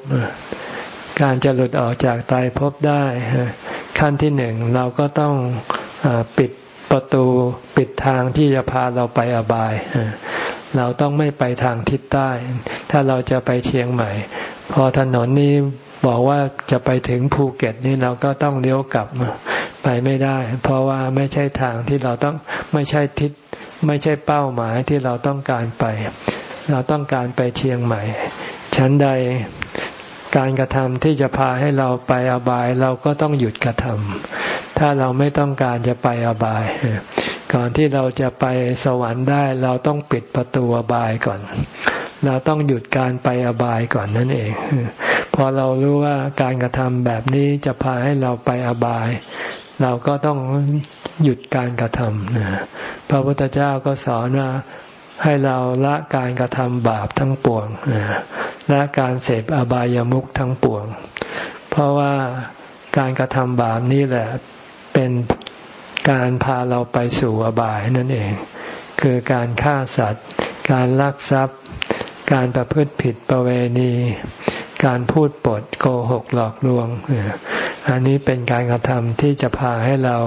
การจะหลุดออกจากตายภพได้ขั้นที่หนึ่งเราก็ต้องอปิดประตูปิดทางที่จะพาเราไปอบาย เราต้องไม่ไปทางทิศใต้ ถ้าเราจะไปเชียงใหม่ พอถนนนี้ บอกว่าจะไปถึงภูเก็ตนี่เราก็ต้องเลี้ยวกลับไปไม่ได้ เพราะว่าไม่ใช่ทางที่เราต้องไม่ใช่ทิศไม่ใช่เป้าหมายที่เราต้องการไป เราต้องการไปเชียงใหม่ ชั้นใดการกระทำที่จะพาให้เราไปอบาย เราก็ต้องหยุดกระทำถ้าเราไม่ต้องการจะไปอบาย ก่อนที่เราจะไปสวรรค์ได้ เราต้องปิดประตูอบายก่อน เราต้องหยุดการไปอบายก่อนนั่นเอง พอเรารู้ว่าการกระทำแบบนี้จะพาให้เราไปอบาย เราก็ต้องหยุดการกระทำนะพระพุทธเจ้าก็สอนว่าให้เราละการกระทำบาปทั้งปวงละการเสพอบายามุขทั้งปวง เพราะว่าการกระทำบาปนี่แหละเป็นการพาเราไปสู่อบายนั่นเอง คือการฆ่าสัตว์ การลักทรัพย์ การประพฤติผิดประเวณี การพูดปดโกหกหลอกลวง อันนี้เป็นการกระทำที่จะพาให้เรา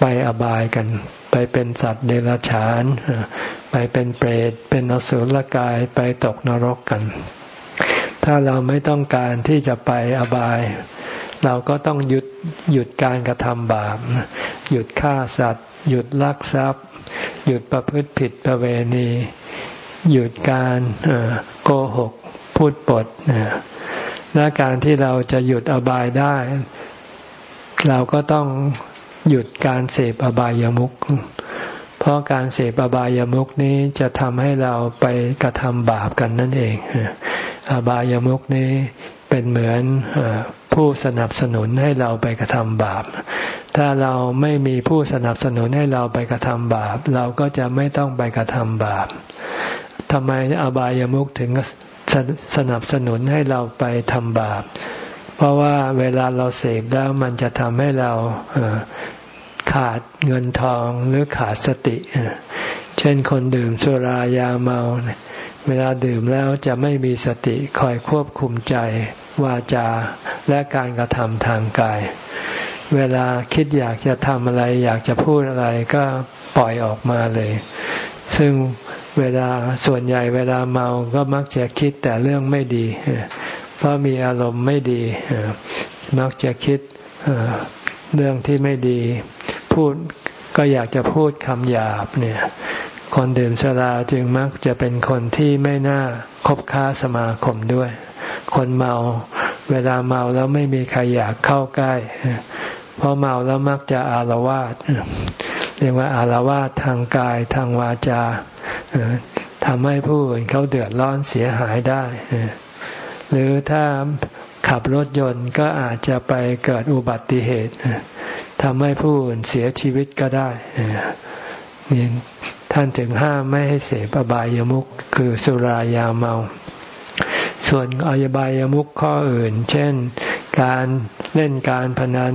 ไปอบายกัน ไปเป็นสัตว์เดรัจฉาน ไปเป็นเปรต เป็นอสุรกาย ไปตกนรกกัน ถ้าเราไม่ต้องการที่จะไปอบาย เราก็ต้องหยุดหยุดการกระทำบาป หยุดฆ่าสัตว์ หยุดลักทรัพย์ หยุดประพฤติผิดประเวณี หยุดการโกหกพูดปดและการที่เราจะหยุดอบายได้ เราก็ต้องหยุดการเสพอบายามุขเพราะการเสพอบายามุขนี้จะทำให้เราไปกระทำบาปกันนั่นเอง อบายามุกนี้เป็นเหมือนผู้สนับสนุนให้เราไปกระทำบาป ถ้าเราไม่มีผู้สนับสนุนให้เราไปกระทำบาป เราก็จะไม่ต้องไปกระทำบาป ทำไมอบายามุกถึงสนับสนุนให้เราไปทำบาป เพราะว่าเวลาเราเสพแล้วมันจะทำให้เราขาดเงินทองหรือขาดสติ เช่นคนดื่มสุรายาเมา เวลาดื่มแล้วจะไม่มีสติคอยควบคุมใจ วาจาและการกระทำทางกาย เวลาคิดอยากจะทำอะไร อยากจะพูดอะไรก็ปล่อยออกมาเลย ซึ่งเวลาส่วนใหญ่เวลาเมาก็มักจะคิดแต่เรื่องไม่ดี เพราะมีอารมณ์ไม่ดี มักจะคิดเรื่องที่ไม่ดี พูดก็อยากจะพูดคำหยาบเนี่ย คนดื่มสุราจึงมักจะเป็นคนที่ไม่น่าคบค้าสมาคมด้วย คนเมาเวลาเมาแล้วไม่มีใครอยากเข้าใกล้ เพราะเมาแล้วมักจะอารวาส เรียกว่าอารวาสทางกายทางวาจาทำให้ผู้อื่นเขาเดือดร้อนเสียหายได้ หรือถ้าขับรถยนต์ก็อาจจะไปเกิดอุบัติเหตุทำให้ผู้อื่นเสียชีวิตก็ได้นี่ท่านถึงห้ามไม่ให้เสพอบายามุขคือสุรายาเมา ส่วนอายบายามุขข้ออื่น เช่น การเล่นการพนัน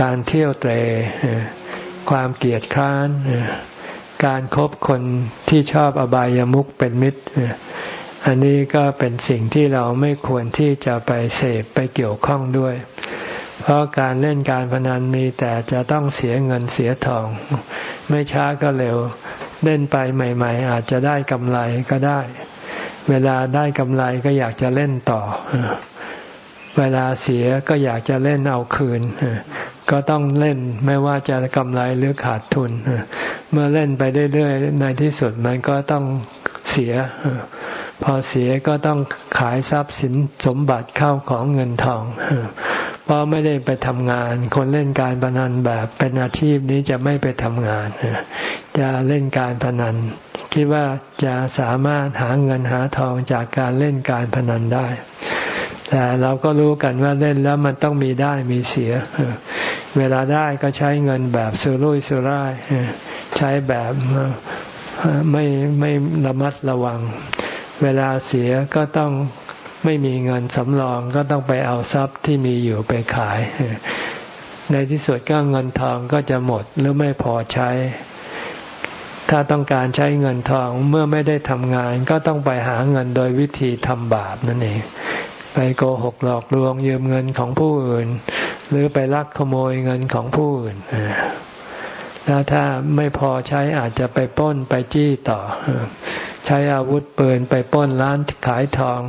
การเที่ยวเตะ ความเกลียดคร้าน การครบคนที่ชอบอบายามุขเป็นมิตร อันนี้ก็เป็นสิ่งที่เราไม่ควรที่จะไปเสพไปเกี่ยวข้องด้วย เพราะการเล่นการพนันมีแต่จะต้องเสียเงินเสียทอง ไม่ช้าก็เร็ว เล่นไปใหม่ ๆ อาจจะได้กำไรก็ได้ เวลาได้กำไรก็อยากจะเล่นต่อ เวลาเสียก็อยากจะเล่นเอาคืน ก็ต้องเล่นไม่ว่าจะกำไรหรือขาดทุน เมื่อเล่นไปเรื่อยๆ ในที่สุดมันก็ต้องเสีย พอเสียก็ต้องขายทรัพย์สินสมบัติเข้าของเงินทอง เพราะไม่ได้ไปทำงาน คนเล่นการพนันแบบเป็นอาชีพนี้จะไม่ไปทำงาน จะเล่นการพนัน คิดว่าจะสามารถหาเงินหาทองจากการเล่นการพนันได้ แต่เราก็รู้กันว่าเล่นแล้วมันต้องมีได้มีเสีย เวลาได้ก็ใช้เงินแบบสุรุ่ยสุร่ายใช้แบบไม่ไม่ระมัดระวัง เวลาเสียก็ต้องไม่มีเงินสำรองก็ต้องไปเอาทรัพย์ที่มีอยู่ไปขาย ในที่สุดก็เงินทองก็จะหมดหรือไม่พอใช้ ถ้าต้องการใช้เงินทองเมื่อไม่ได้ทำงาน ก็ต้องไปหาเงินโดยวิธีทำบาปนั่นเอง ไปโกหกหลอกลวงยืมเงินของผู้อื่น หรือไปลักขโมยเงินของผู้อื่นแล้วถ้าไม่พอใช้อาจจะไปป้นไปจี้ต่อ ใช้อาวุธปืนไปป้นร้านขายทอง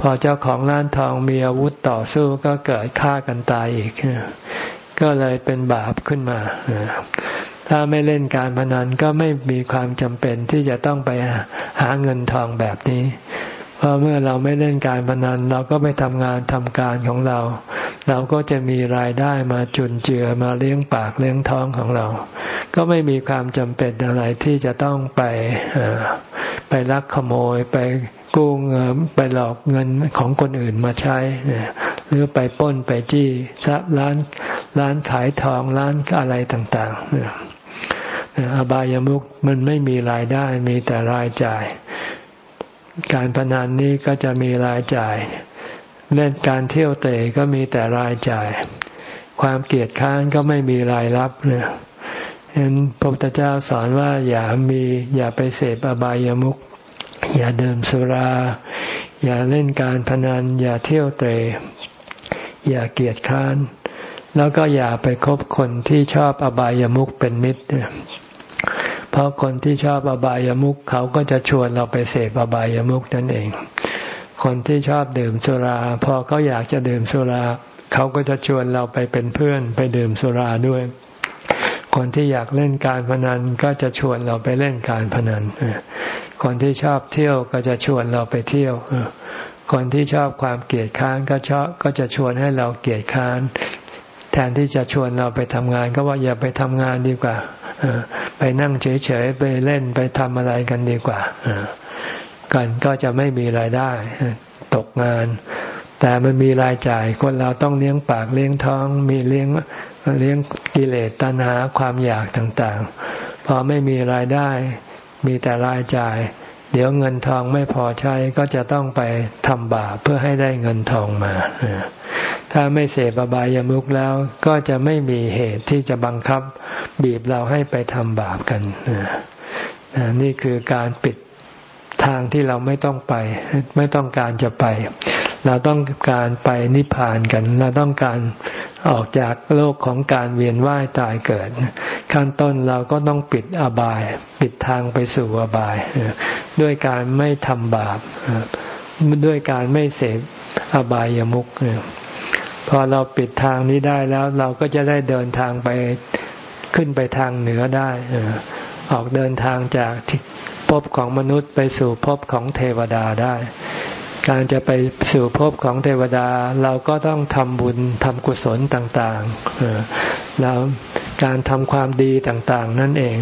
พอเจ้าของร้านทองมีอาวุธต่อสู้ก็เกิดฆ่ากันตายอีก ก็เลยเป็นบาปขึ้นมา ถ้าไม่เล่นการพนันก็ไม่มีความจำเป็นที่จะต้องไปหาเงินทองแบบนี้ เพราะเมื่อเราไม่เล่นการพนัน เราก็ไม่ทำงานทำการของเรา เราก็จะมีรายได้มาจุนเจือมาเลี้ยงปากเลี้ยงท้องของเรา ก็ไม่มีความจำเป็นอะไรที่จะต้องไปไปลักขโมยไปกู้เงินไปหลอกเงินของคนอื่นมาใช้ หรือไปป้นไปจี้ซับร้านร้านขายทองร้านอะไรต่างๆอบายามุกมันไม่มีรายได้มีแต่รายจ่าย การพนันนี้ก็จะมีรายจ่าย เล่นการเที่ยวเตะก็มีแต่รายจ่าย ความเกียดค้านก็ไม่มีรายรับเนี่ยเห็นพระพุทธเจ้าสอนว่าอย่ามีอย่าไปเสพอบายามุขอย่าดื่มสุรา อย่าเล่นการพนัน อย่าเที่ยวเตะอย่าเกียจค้าน แล้วก็อย่าไปคบคนที่ชอบอบายามุขเป็นมิตรเพ ราะคนที่ชอบอบายามุขเขาก็จะชวนเราไปเสพอบายามุขนั่นเอง คนที่ชอบดื่มสุรา พอเขาอยากจะดื่มสุรา เขาก็จะชวนเราไปเป็นเพื่อนไปดื่มสุราด้วย คนที่อยากเล่นการพนันก็จะชวนเราไปเล่นการพนันคนที่ชอบเที่ยวก็จะชวนเราไปเที่ยวคนที่ชอบความเกลียดค้านก็ชอบก็จะชวนให้เราเกลียดค้าน แทนที่จะชวนเราไปทำงาน ก็ว่าอย่าไปทำงานดีกว่าไปนั่งเฉยๆไปเล่นไปทำอะไรกันดีกว่ากันก็จะไม่มีรายได้ ตกงาน แต่มันมีรายจ่ายคนเราต้องเลี้ยงปากเลี้ยงท้อง มีเลี้ยงเลี้ยงกิเลสตัณหาความอยากต่างๆ พอไม่มีรายได้ มีแต่รายจ่าย เดี๋ยวเงินทองไม่พอใช้ก็จะต้องไปทำบาปเพื่อให้ได้เงินทองมา ถ้าไม่เสพบายามุกแล้วก็จะไม่มีเหตุที่จะบังคับบีบเราให้ไปทำบาปกัน นี่คือการปิดทางที่เราไม่ต้องไป ไม่ต้องการจะไป เราต้องการไปนิพพานกัน เราต้องการออกจากโลกของการเวียนว่ายตายเกิด ขั้นต้นเราก็ต้องปิดอบาย ปิดทางไปสู่อบาย ด้วยการไม่ทำบาปด้วยการไม่เสพอบายามุขพอเราปิดทางนี้ได้แล้วเราก็จะได้เดินทางไปขึ้นไปทางเหนือได้ออกเดินทางจากภพของมนุษย์ไปสู่ภพของเทวดาได้ การจะไปสู่ภพของเทวดาเราก็ต้องทำบุญทำกุศลต่างๆแล้วการทำความดีต่างๆ นั่นเอง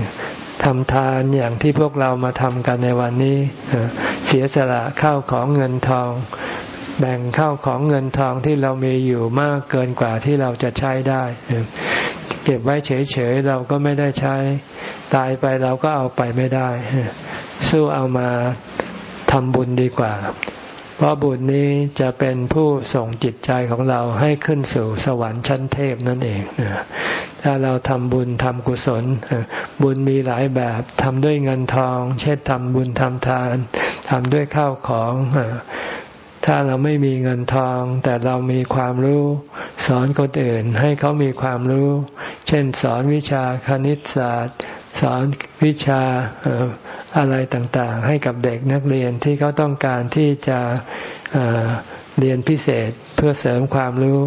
ทำทานอย่างที่พวกเรามาทำกันในวันนี้เสียสละข้าวของเงินทอง แบ่งข้าวของเงินทองที่เรามีอยู่มากเกินกว่าที่เราจะใช้ได้ เก็บไว้เฉยๆเราก็ไม่ได้ใช้ ตายไปเราก็เอาไปไม่ได้ สู้เอามาทำบุญดีกว่า เพราะบุญนี้จะเป็นผู้ส่งจิตใจของเราให้ขึ้นสู่สวรรค์ชั้นเทพนั่นเอง ถ้าเราทำบุญทำกุศล บุญมีหลายแบบทำด้วยเงินทอง เช่นทำบุญทำทานทำด้วยข้าวของถ้าเราไม่มีเงินทอง แต่เรามีความรู้ สอนคนอื่นให้เขามีความรู้ เช่น สอนวิชาคณิตศาสตร์ สอนวิชา อะไรต่างๆ ให้กับเด็กนักเรียนที่เขาต้องการที่จะเรียนพิเศษเพื่อเสริมความรู้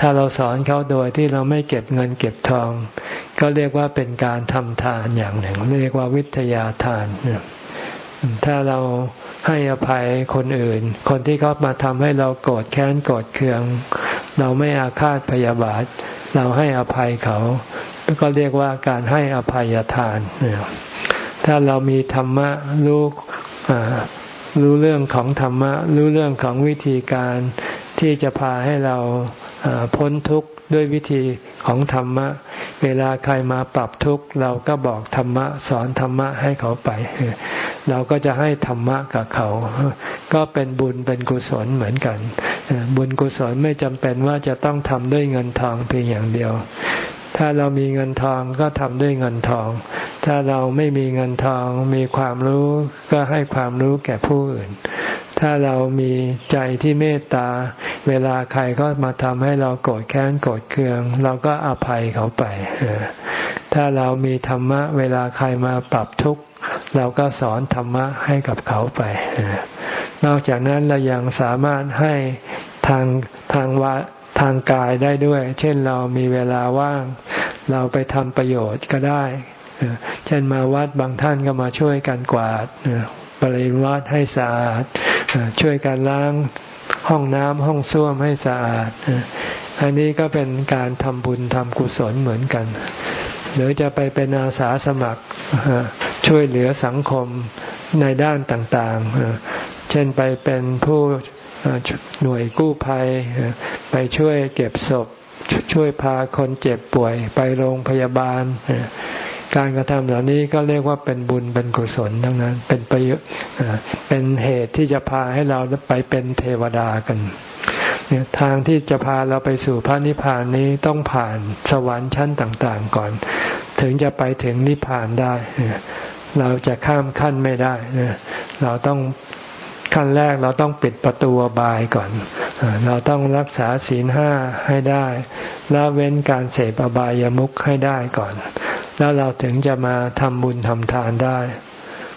ถ้าเราสอนเขาโดยที่เราไม่เก็บเงินเก็บทอง ก็เรียกว่าเป็นการทำทานอย่างหนึ่ง เรียกว่าวิทยาทาน ถ้าเราให้อภัยคนอื่น คนที่เขามาทำให้เราโกรธแค้นโกรธเคือง เราไม่อาฆาตพยาบาท เราให้อภัยเขา ก็เรียกว่าการให้อภัยทาน ถ้าเรามีธรรมะรู้รู้เรื่องของธรรมะ รู้เรื่องของวิธีการที่จะพาให้เราพ้นทุกข์ด้วยวิธีของธรรมะ เวลาใครมาปรับทุกข์เราก็บอกธรรมะ สอนธรรมะให้เขาไป เราก็จะให้ธรรมะกับเขา ก็เป็นบุญเป็นกุศลเหมือนกัน บุญกุศลไม่จำเป็นว่าจะต้องทำด้วยเงินทองเพียงอย่างเดียว ถ้าเรามีเงินทองก็ทำด้วยเงินทอง ถ้าเราไม่มีเงินทองมีความรู้ก็ให้ความรู้แก่ผู้อื่น ถ้าเรามีใจที่เมตตา เวลาใครก็มาทำให้เราโกรธแค้นโกรธเคือง เราก็อภัยเขาไป ถ้าเรามีธรรมะ เวลาใครมาปรับทุกข์เราก็สอนธรรมะให้กับเขาไป นอกจากนั้นเรายังสามารถให้ทางทางวา ทางกายได้ด้วย เช่นเรามีเวลาว่าง เราไปทำประโยชน์ก็ได้ เช่นมาวัดบางท่านก็มาช่วยกันกวาดบริวัดให้สะอาด ช่วยกันล้างห้องน้ำห้องส้วมให้สะอาด อันนี้ก็เป็นการทำบุญทำกุศลเหมือนกัน หรือจะไปเป็นอาสาสมัครช่วยเหลือสังคมในด้านต่างๆ เช่นไปเป็นผู้ หน่วยกู้ภัย ไปช่วยเก็บศพ ช่วยพาคนเจ็บป่วยไปโรงพยาบาล การกระทำเหล่านี้ก็เรียกว่าเป็นบุญเป็นกุศลทั้งนั้น เป็นประโยชน์เป็นเหตุที่จะพาให้เราไปเป็นเทวดากันทางที่จะพาเราไปสู่พระนิพพานนี้ต้องผ่านสวรรค์ชั้นต่างๆก่อน ถึงจะไปถึงนิพพานได้ เราจะข้ามขั้นไม่ได้ เราต้อง ขั้นแรกเราต้องปิดประตูบายก่อน เราต้องรักษาศีลห้าให้ได้ละเว้นการเสพอบายามุขให้ได้ก่อน แล้วเราถึงจะมาทำบุญทำทานได้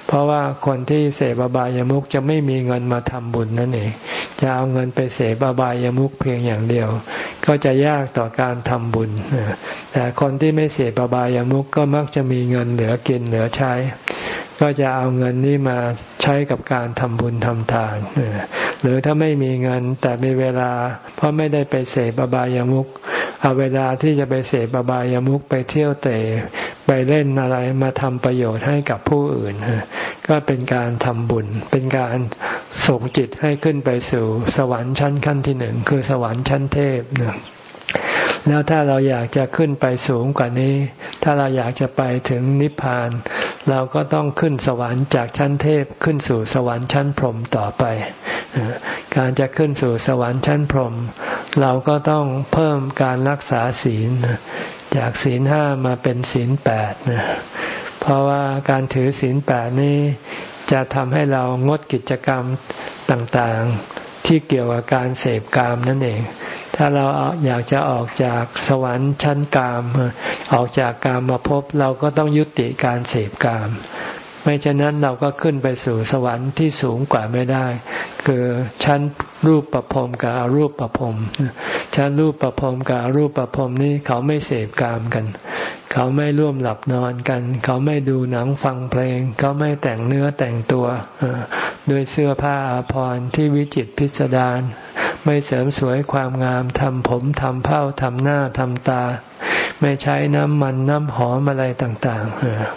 เพราะว่าคนที่เสพบายามุขจะไม่มีเงินมาทำบุญนั่นเอง จะเอาเงินไปเสพบายามุขเพียงอย่างเดียว ก็จะยากต่อการทำบุญ แต่คนที่ไม่เสพบายามุขก็มักจะมีเงินเหลือกินเหลือใช้ ก็จะเอาเงินนี้มาใช้กับการทำบุญทำทาน หรือถ้าไม่มีเงินแต่มีเวลา เพราะไม่ได้ไปเสพบายามุขเอาเวลาที่จะไปเสพบายามุขไปเที่ยวเตะไปเล่นอะไรมาทำประโยชน์ให้กับผู้อื่น ก็เป็นการทำบุญ เป็นการส่งจิตให้ขึ้นไปสู่ สวรรค์ชั้นขั้นที่หนึ่งคือสวรรค์ชั้นเทพนะ แล้วถ้าเราอยากจะขึ้นไปสูงกว่านี้ ถ้าเราอยากจะไปถึงนิพพาน เราก็ต้องขึ้นสวรรค์จากชั้นเทพขึ้นสู่สวรรค์ชั้นพรหมต่อไป การจะขึ้นสู่สวรรค์ชั้นพรหมเราก็ต้องเพิ่มการรักษาศีล จากศีลห้ามาเป็นศีลแปดนะเพราะว่าการถือศีลแปดนี้จะทำให้เรางดกิจกรรมต่างๆ ที่เกี่ยวกับการเสพกามนั่นเอง ถ้าเราอยากจะออกจากสวรรค์ชั้นกาม ออกจากกามมาพบเราก็ต้องยุติการเสพกาม ไม่เช่นนั้นเราก็ขึ้นไปสู่สวรรค์ที่สูงกว่าไม่ได้ คือชั้นรูปประพรมกับอรูปประพรมชั้นรูปประพรมกับอรูปประพรมนี้เขาไม่เสพกามกัน เขาไม่ร่วมหลับนอนกัน เขาไม่ดูหนังฟังเพลง เขาไม่แต่งเนื้อแต่งตัว ด้วยเสื้อผ้าอาภรณ์ที่วิจิตพิสดารไม่เสริมสวยความงามทำผมทำเผ้าทำหน้าทำตา ไม่ใช้น้ำมันน้ำหอมอะไรต่าง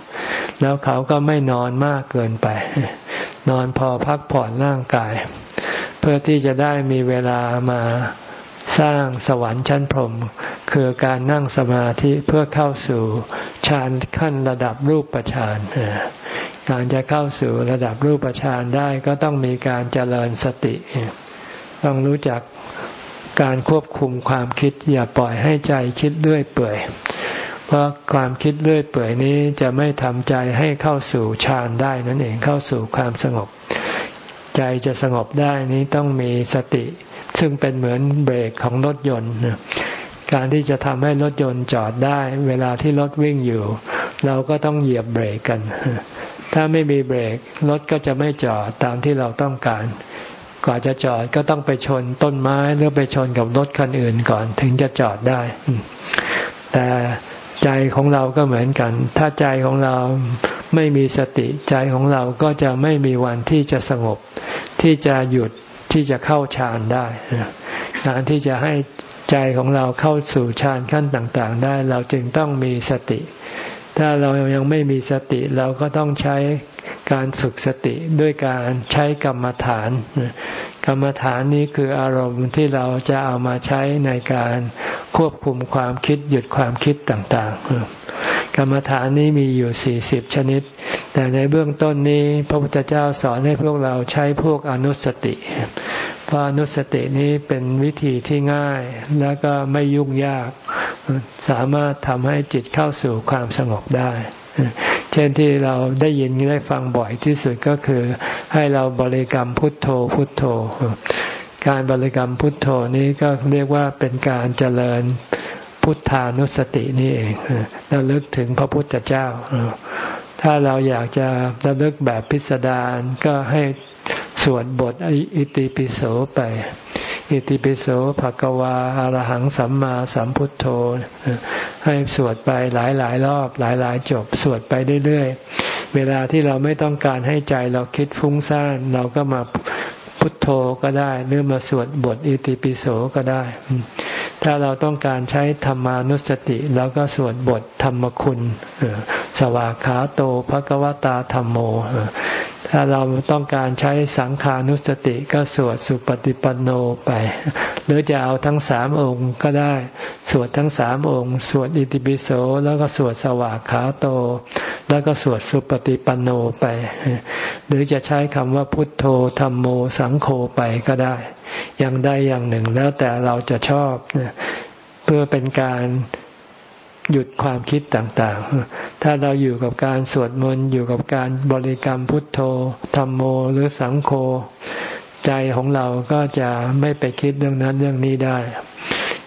ๆแล้วเขาก็ไม่นอนมากเกินไป นอนพอพักผ่อนร่างกาย เพื่อที่จะได้มีเวลามาสร้างสวรรค์ชั้นพรหมคือการนั่งสมาธิเพื่อเข้าสู่ฌานขั้นระดับรูปฌาน การจะเข้าสู่ระดับรูปฌานได้ก็ต้องมีการเจริญสติ ต้องรู้จักการควบคุมความคิด อย่าปล่อยให้ใจคิดเรื่อยเปื่อย เพราะความคิดเรื่อยเปื่อยนี้จะไม่ทำใจให้เข้าสู่ฌานได้นั่นเองเข้าสู่ความสงบ ใจจะสงบได้นี้ต้องมีสติ ซึ่งเป็นเหมือนเบรกของรถยนต์การที่จะทำให้รถยนต์จอดได้ เวลาที่รถวิ่งอยู่ เราก็ต้องเหยียบเบรกกัน ถ้าไม่มีเบรกรถก็จะไม่จอดตามที่เราต้องการ กว่าจะจอดก็ต้องไปชนต้นไม้หรือไปชนกับรถคันอื่นก่อนถึงจะจอดได้ แต่ใจของเราก็เหมือนกัน ถ้าใจของเราไม่มีสติใจของเราก็จะไม่มีวันที่จะสงบ ที่จะหยุดที่จะเข้าฌานได้การที่จะให้ใจของเราเข้าสู่ฌานขั้นต่าง ๆ ได้ เราจึงต้องมีสติ ถ้าเรายังไม่มีสติเราก็ต้องใช้การฝึกสติด้วยการใช้กรรมฐาน กรรมฐานนี้คืออารมณ์ที่เราจะเอามาใช้ในการควบคุมความคิดหยุดความคิดต่างๆ กรรมฐานนี้มีอยู่สี่สิบชนิด แต่ในเบื้องต้นนี้พระพุทธเจ้าสอนให้พวกเราใช้พวกอนุสติ เพราะนุสตินี้เป็นวิธีที่ง่ายแล้วก็ไม่ยุ่งยาก สามารถทำให้จิตเข้าสู่ความสงบได้ เช่นที่เราได้ยินได้ฟังบ่อยที่สุดก็คือ ให้เราบริกรรมพุทโธพุทโธ การบริกรรมพุทโธนี้ก็เรียกว่าเป็นการเจริญพุทธานุสตินี่เองเราลึกถึงพระพุทธเจ้า ถ้าเราอยากจะระลึกแบบพิสดารก็ให้ สวดบทอิติปิโสไป อิติปิโสภะกวาอารหังสัมมาสัมพุทโธ ให้สวดไปหลายหลายรอบหลายหลายจบ สวดไปเรื่อยๆ เวลาที่เราไม่ต้องการให้ใจเราคิดฟุ้งซ่านเราก็มาพุทโธก็ได้ หรือมาสวดบทอิติปิโสก็ได้ ถ้าเราต้องการใช้ธรรมานุสติเราก็สวดบทธรรมคุณสวากขาโตภะกวตาธรรมโม ถ้าเราต้องการใช้สังขานุสติก็สวดสุปฏิปันโนไป หรือจะเอาทั้งสามองค์ก็ได้ สวดทั้งสามองค์ สวดอิติปิโสแล้วก็สวดสวากขาโต แล้วก็สวดสุปฏิปันโนไป หรือจะใช้คำว่าพุทโธธรรมโมสังโฆไปก็ได้ อย่างใดอย่างหนึ่งแล้วแต่เราจะชอบ เพื่อเป็นการหยุดความคิดต่างๆ ถ้าเราอยู่กับการสวดมนต์อยู่กับการบริกรรมพุทโธธรรมโมหรือสังโฆ ใจของเราก็จะไม่ไปคิดเรื่องนั้นเรื่องนี้ได้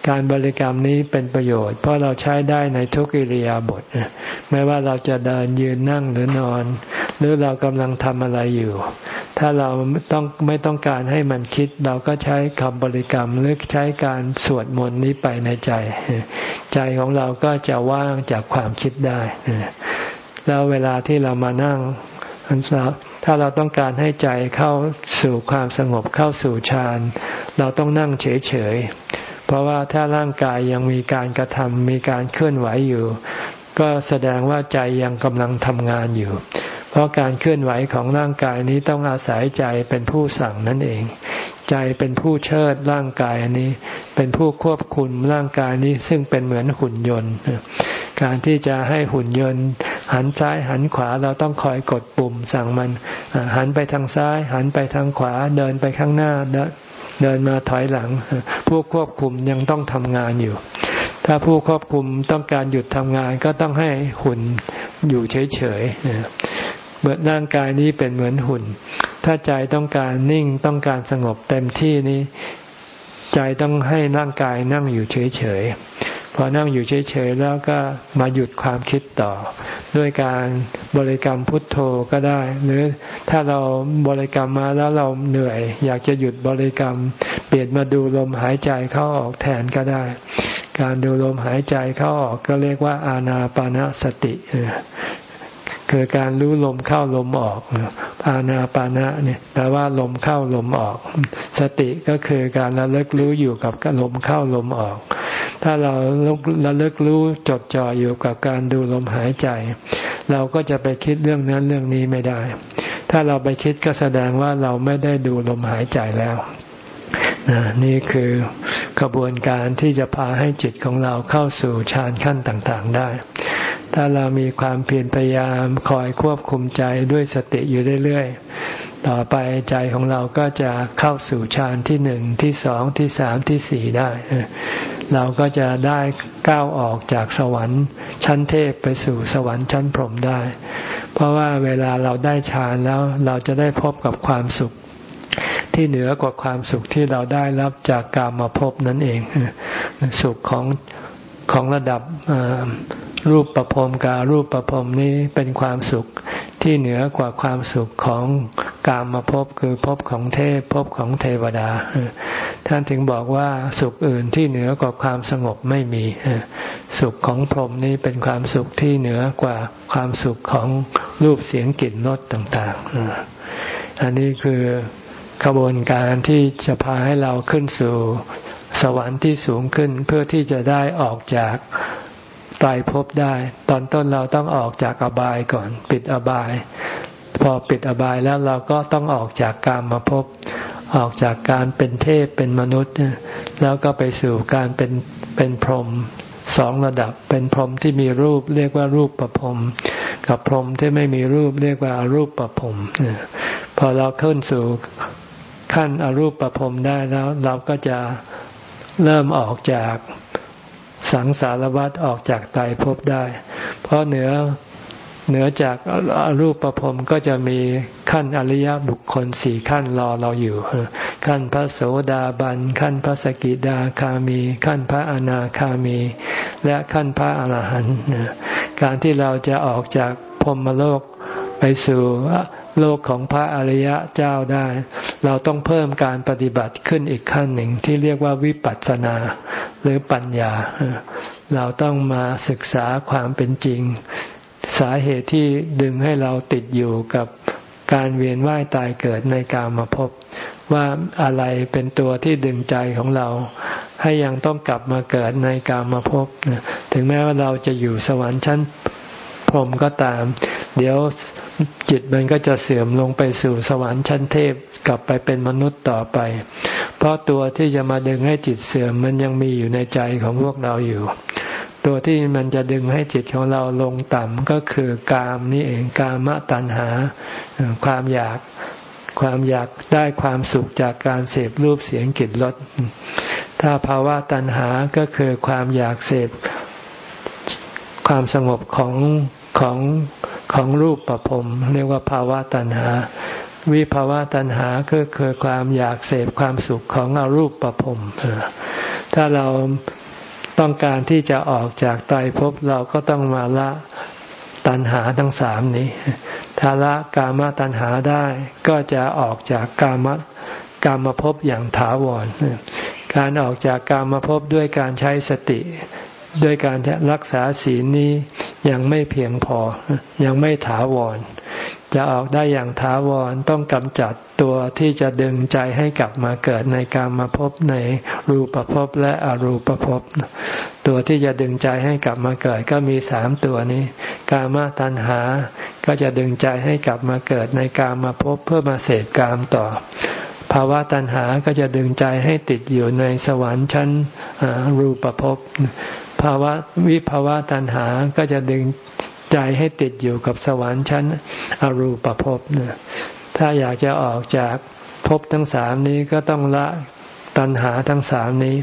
การบริกรรมนี้เป็นประโยชน์ เพราะเราใช้ได้ในทุกิริยาบทไม่ว่าเราจะเดินยืนนั่งหรือนอน หรือเรากำลังทำอะไรอยู่ ถ้าเราต้องไม่ต้องการให้มันคิด เราก็ใช้คำบริกรรมหรือใช้การสวดมนต์นี้ไปในใจ ใจของเราก็จะว่างจากความคิดได้แล้วเวลาที่เรามานั่งถ้าเราต้องการให้ใจเข้าสู่ความสงบเข้าสู่ฌานเราต้องนั่งเฉย เพราะว่าถ้าร่างกายยังมีการกระทำมีการเคลื่อนไหวอยู่ ก็แสดงว่าใจยังกำลังทำงานอยู่ เพราะการเคลื่อนไหวของร่างกายนี้ต้องอาศัยใจเป็นผู้สั่งนั่นเอง ใจเป็นผู้เชิดร่างกายนี้ เป็นผู้ควบคุมร่างกายนี้ซึ่งเป็นเหมือนหุ่นยนต์ การที่จะให้หุ่นยนต์ หันซ้ายหันขวาเราต้องคอยกดปุ่มสั่งมัน หันไปทางซ้าย หันไปทางขวาเดินไปข้างหน้า เดินมาถอยหลัง ผู้ควบคุมยังต้องทำงานอยู่ ถ้าผู้ควบคุมต้องการหยุดทำงานก็ต้องให้หุ่นอยู่เฉยๆเมื่อร่างกายนี้เป็นเหมือนหุ่น ถ้าใจต้องการนิ่งต้องการสงบเต็มที่นี้ ใจต้องให้ร่างกายนั่งอยู่เฉยๆ พอนั่งอยู่เฉยๆแล้วก็มาหยุดความคิดต่อ ด้วยการบริกรรมพุทโธก็ได้ หรือถ้าเราบริกรรมมาแล้วเราเหนื่อย อยากจะหยุดบริกรรม เปลี่ยนมาดูลมหายใจเข้าออกแทนก็ได้ การดูลมหายใจเข้าออกก็เรียกว่าอาณาปานสติ คือการรู้ลมเข้าลมออกปานาปานะเนี่ยแปลว่าลมเข้าลมออก สติก็คือการระลึกรู้อยู่กับลมเข้าลมออก ถ้าเราระลึกรู้จดจ่ออยู่กับการดูลมหายใจ เราก็จะไปคิดเรื่องนั้นเรื่องนี้ไม่ได้ ถ้าเราไปคิดก็แสดงว่าเราไม่ได้ดูลมหายใจแล้วนี่คือกระบวนการที่จะพาให้จิตของเราเข้าสู่ฌานขั้นต่างๆได้ ถ้าเรามีความเพียรพยายามคอยควบคุมใจด้วยสติอยู่เรื่อยๆ ต่อไปใจของเราก็จะเข้าสู่ฌานที่หนึ่งที่สองที่สามที่สี่ได้ เราก็จะได้ก้าวออกจากสวรรค์ ชั้นเทพไปสู่สวรรค์ชั้นพรหมได้ เพราะว่าเวลาเราได้ฌานแล้วเราจะได้พบกับความสุขที่เหนือกว่าความสุขที่เราได้รับจากกามมาพบนั่นเอง สุขของของระดับ รูปประพรมการูปประพรมนี้เป็นความสุขที่เหนือกว่าความสุขของกามมาพบคือพบของเทพพบของเทวดา ท่านถึงบอกว่าสุขอื่นที่เหนือกว่าความสงบไม่มี สุขของพรหมนี้เป็นความสุขที่เหนือกว่าความสุขของรูปเสียงกลิ่นรสต่างๆ อันนี้คือขบวนการที่จะพาให้เราขึ้นสู่สวรรค์ที่สูงขึ้นเพื่อที่จะได้ออกจาก ตายภพได้ ตอนต้นเราต้องออกจากอบายก่อน ปิดอบาย พอปิดอบายแล้วเราก็ต้องออกจากกามมาพบออกจากการเป็นเทพเป็นมนุษย์ แล้วก็ไปสู่การเป็นเป็นพรหมสองระดับเป็นพรหมที่มีรูปเรียกว่ารูปประพรมกับพรหมที่ไม่มีรูปเรียกว่ารูปประพรมพอเราขึ้นสู่ขั้นอรูปประพรมได้แล้ว เราก็จะเริ่มออกจาก สังสารวัฏออกจากตายภพได้ เพราะเหนือเหนือจากอรูปประพรมก็จะมีขั้นอริยบุคคลสี่ขั้นรอเราอยู่ ขั้นพระโสดาบัน ขั้นพระสกิดาคามี ขั้นพระอนาคามี และขั้นพระอรหันต์การที่เราจะออกจากพรมโลกไปสู่ โลกของพระอริยะเจ้าได้ เราต้องเพิ่มการปฏิบัติขึ้นอีกขั้นหนึ่งที่เรียกว่าวิปัสสนา หรือปัญญา เราต้องมาศึกษาความเป็นจริง สาเหตุที่ดึงให้เราติดอยู่กับการเวียนว่ายตายเกิดในกามาพบว่าอะไรเป็นตัวที่ดึงใจของเรา ให้ยังต้องกลับมาเกิดในกามาพบถึงแม้ว่าเราจะอยู่สวรรค์ชั้นพรหมก็ตาม เดี๋ยว จิตมันก็จะเสื่อมลงไปสู่สวรรค์ชั้นเทพกลับไปเป็นมนุษย์ต่อไป เพราะตัวที่จะมาดึงให้จิตเสื่อมมันยังมีอยู่ในใจของพวกเราอยู่ ตัวที่มันจะดึงให้จิตของเราลงต่ำก็คือกามนี่เองกามะตัณหา ความอยากความอยากได้ความสุขจากการเสพรูปเสียงกลิ่นรสถ้าภาวะตัณหาก็คือความอยากเสพความสงบของของ ของรูปประพรมเรียกว่าภาวะตัณหา วิภาวะตัณหาก็คือความอยากเสพความสุขของอรูปประพรมถ้าเราต้องการที่จะออกจากตายภพเราก็ต้องมาละตัณหาทั้งสามนี้ ถ้าละกามตัณหาได้ก็จะออกจากกามกามภพอย่างถาวร การออกจากกามภพด้วยการใช้สติ ด้วยการรักษาศีลนี้ยังไม่เพียงพอ ยังไม่ถาวร จะออกได้อย่างถาวรต้องกำจัดตัวที่จะดึงใจให้กลับมาเกิดในการมาพบในรูปภพและอรูปภพตัวที่จะดึงใจให้กลับมาเกิดก็มีสามตัวนี้ กามาตัณหา ก็จะดึงใจให้กลับมาเกิดในการมาพบเพื่อมาเสพกามต่อภาวะตัณหาก็จะดึงใจให้ติดอยู่ในสวรรค์ชั้นรูปภพ ภาวะวิภาวะตัณหาก็จะดึงใจให้ติดอยู่กับสวรรค์ชั้นอรูปภพเนี่ยถ้าอยากจะออกจากภพทั้งสามนี้ก็ต้องละตัณหาทั้งสามนี้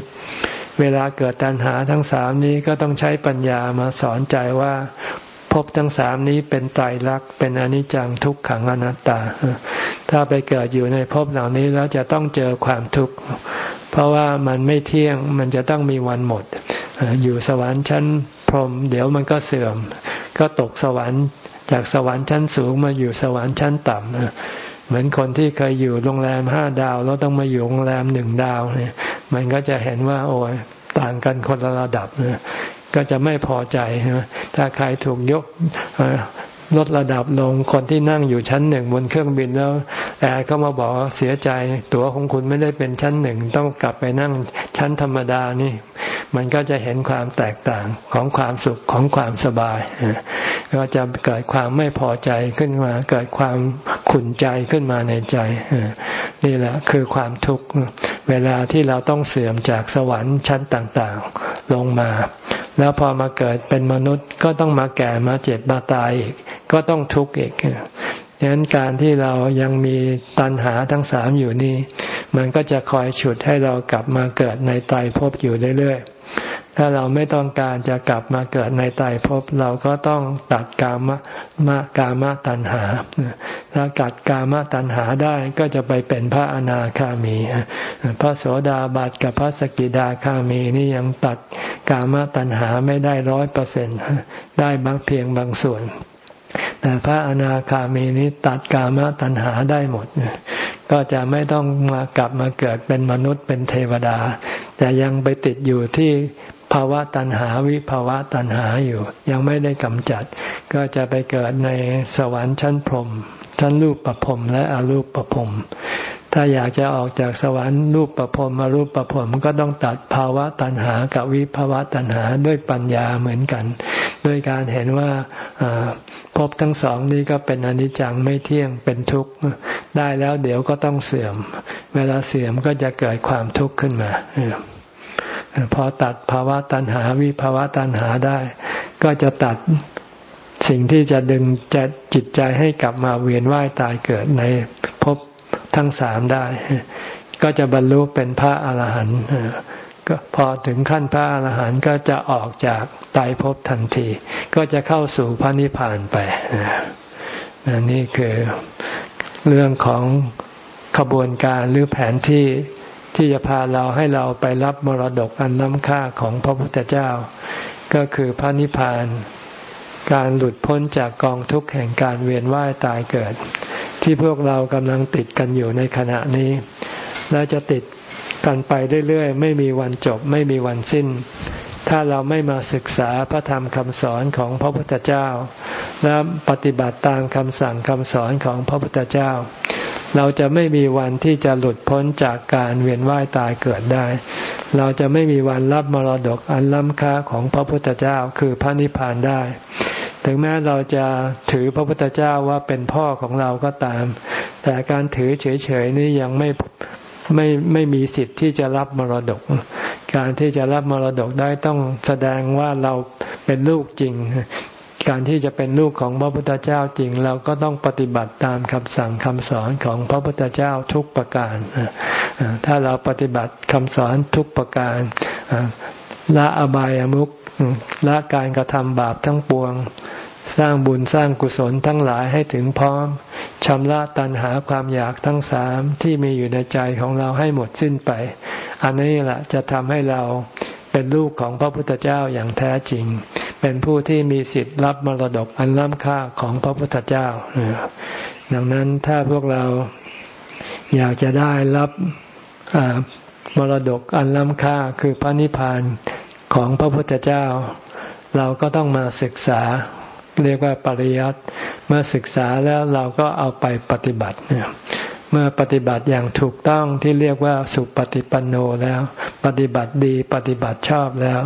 เวลาเกิดตัณหาทั้งสามนี้ก็ต้องใช้ปัญญามาสอนใจว่าภพทั้งสามนี้เป็นไตรลักษณ์เป็นอนิจจังทุกขังอนัตตา ถ้าไปเกิดอยู่ในภพเหล่านี้แล้วจะต้องเจอความทุกข์ เพราะว่ามันไม่เที่ยงมันจะต้องมีวันหมด อยู่สวรรค์ชั้นพรหมเดี๋ยวมันก็เสื่อม ก็ตกสวรรค์จากสวรรค์ชั้นสูงมาอยู่สวรรค์ชั้นต่ำเหมือนคนที่เคยอยู่โรงแรมห้าดาวแล้วต้องมาอยู่โรงแรมหนึ่งดาวเนี่ย มันก็จะเห็นว่า โอ้ยต่างกันคนละระดับก็จะไม่พอใจถ้าใครถูกยก ลดระดับลงคนที่นั่งอยู่ชั้นหนึ่งบนเครื่องบินแล้วแอร์เขามาบอกเสียใจตั๋วของคุณไม่ได้เป็นชั้นหนึ่งต้องกลับไปนั่งชั้นธรรมดานี่ มันก็จะเห็นความแตกต่างของความสุขของความสบาย ก็จะเกิดความไม่พอใจขึ้นมา เกิดความขุ่นใจขึ้นมาในใจนี่แหละคือความทุกข์เวลาที่เราต้องเสื่อมจากสวรรค์ชั้นต่างๆ ลงมา แล้วพอมาเกิดเป็นมนุษย์ก็ต้องมาแก่มาเจ็บมาตายอีก ก็ต้องทุกข์อีกดังนั้นการที่เรายังมีตัณหาทั้งสามอยู่นี่ มันก็จะคอยฉุดให้เรากลับมาเกิดในไตภพอยู่เรื่อยๆ ถ้าเราไม่ต้องการจะกลับมาเกิดในไตภพเราก็ต้องตัดกามะมะกามะตัณหา ถ้ากัดกามะตัณหาได้ก็จะไปเป็นพระอนาคามี พระโสดาบัตกับพระสกิดาคามีนี่ยังตัดกามะตัณหาไม่ได้ร้อยเปอร์เซ็นได้บางเพียงบางส่วนแต่พระอนาคามีนี้ตัดกามตัณหาได้หมด ก็จะไม่ต้องมากลับมาเกิดเป็นมนุษย์เป็นเทวดา แต่ยังไปติดอยู่ที่ภาวะตัณหาวิภาวะตัณหาอยู่ ยังไม่ได้กำจัด ก็จะไปเกิดในสวรรค์ชั้นพรหมชั้นรูปประพรมและอรูปประพรมถ้าอยากจะออกจากสวรรค์รูปประพรมอรูปประพรมก็ต้องตัดภาวะตัณหากับวิภาวะตัณหาด้วยปัญญาเหมือนกัน ด้วยการเห็นว่า ภพทั้งสองนี้ก็เป็นอนิจจังไม่เที่ยงเป็นทุกข์ได้แล้วเดี๋ยวก็ต้องเสื่อม เวลาเสื่อมก็จะเกิดความทุกข์ขึ้นมาพอตัดภาวะตัณหาวิภาวะตัณหาได้ ก็จะตัดสิ่งที่จะดึงจะจิตใจให้กลับมาเวียนว่ายตายเกิดในภพทั้งสามได้ ก็จะบรรลุเป็นพระอรหันต์ ก็พอถึงขั้นพระอรหันต์ก็จะออกจากตายภพทันที ก็จะเข้าสู่พระนิพพานไปนี่คือเรื่องของขบวนการหรือแผนที่ที่จะพาเราให้เราไปรับมรดกอันล้ำค่าของพระพุทธเจ้า ก็คือพระนิพพาน การหลุดพ้นจากกองทุกข์แห่งการเวียนว่ายตายเกิด ที่พวกเรากำลังติดกันอยู่ในขณะนี้ และจะติด กันไปเรื่อยๆ ไม่มีวันจบไม่มีวันสิ้น ถ้าเราไม่มาศึกษาพระธรรมคำสอนของพระพุทธเจ้า และปฏิบัติตามคำสั่งคำสอนของพระพุทธเจ้า เราจะไม่มีวันที่จะหลุดพ้นจากการเวียนว่ายตายเกิดได้ เราจะไม่มีวันรับมรดกอันล้ำค่าของพระพุทธเจ้าคือพระนิพพานได้ถึงแม้เราจะถือพระพุทธเจ้าว่าเป็นพ่อของเราก็ตาม แต่การถือเฉยๆนี้ยังไม่ ไม่ไม่มีสิทธิ์ที่จะรับมรดก การที่จะรับมรดกได้ต้องแสดงว่าเราเป็นลูกจริง การที่จะเป็นลูกของพระพุทธเจ้าจริง เราก็ต้องปฏิบัติตามคำสั่งคำสอนของพระพุทธเจ้าทุกประการ ถ้าเราปฏิบัติคำสอนทุกประการละอบายามุขละการกระทำบาปทั้งปวง สร้างบุญสร้างกุศลทั้งหลายให้ถึงพร้อมชำระตัณหาความอยากทั้งสามที่มีอยู่ในใจของเราให้หมดสิ้นไป อันนี้แหละจะทำให้เราเป็นลูกของพระพุทธเจ้าอย่างแท้จริง เป็นผู้ที่มีสิทธิ์รับมรดกอันล้ำค่าของพระพุทธเจ้า ดังนั้นถ้าพวกเราอยากจะได้รับมรดกอันล้ำค่าคือพระนิพพานของพระพุทธเจ้า เราก็ต้องมาศึกษา เรียกว่าปริยัติเมื่อศึกษาแล้วเราก็เอาไปปฏิบัติเนี่ยเมื่อปฏิบัติอย่างถูกต้องที่เรียกว่าสุปฏิปันโนแล้ว ปฏิบัติดีปฏิบัติชอบแล้ว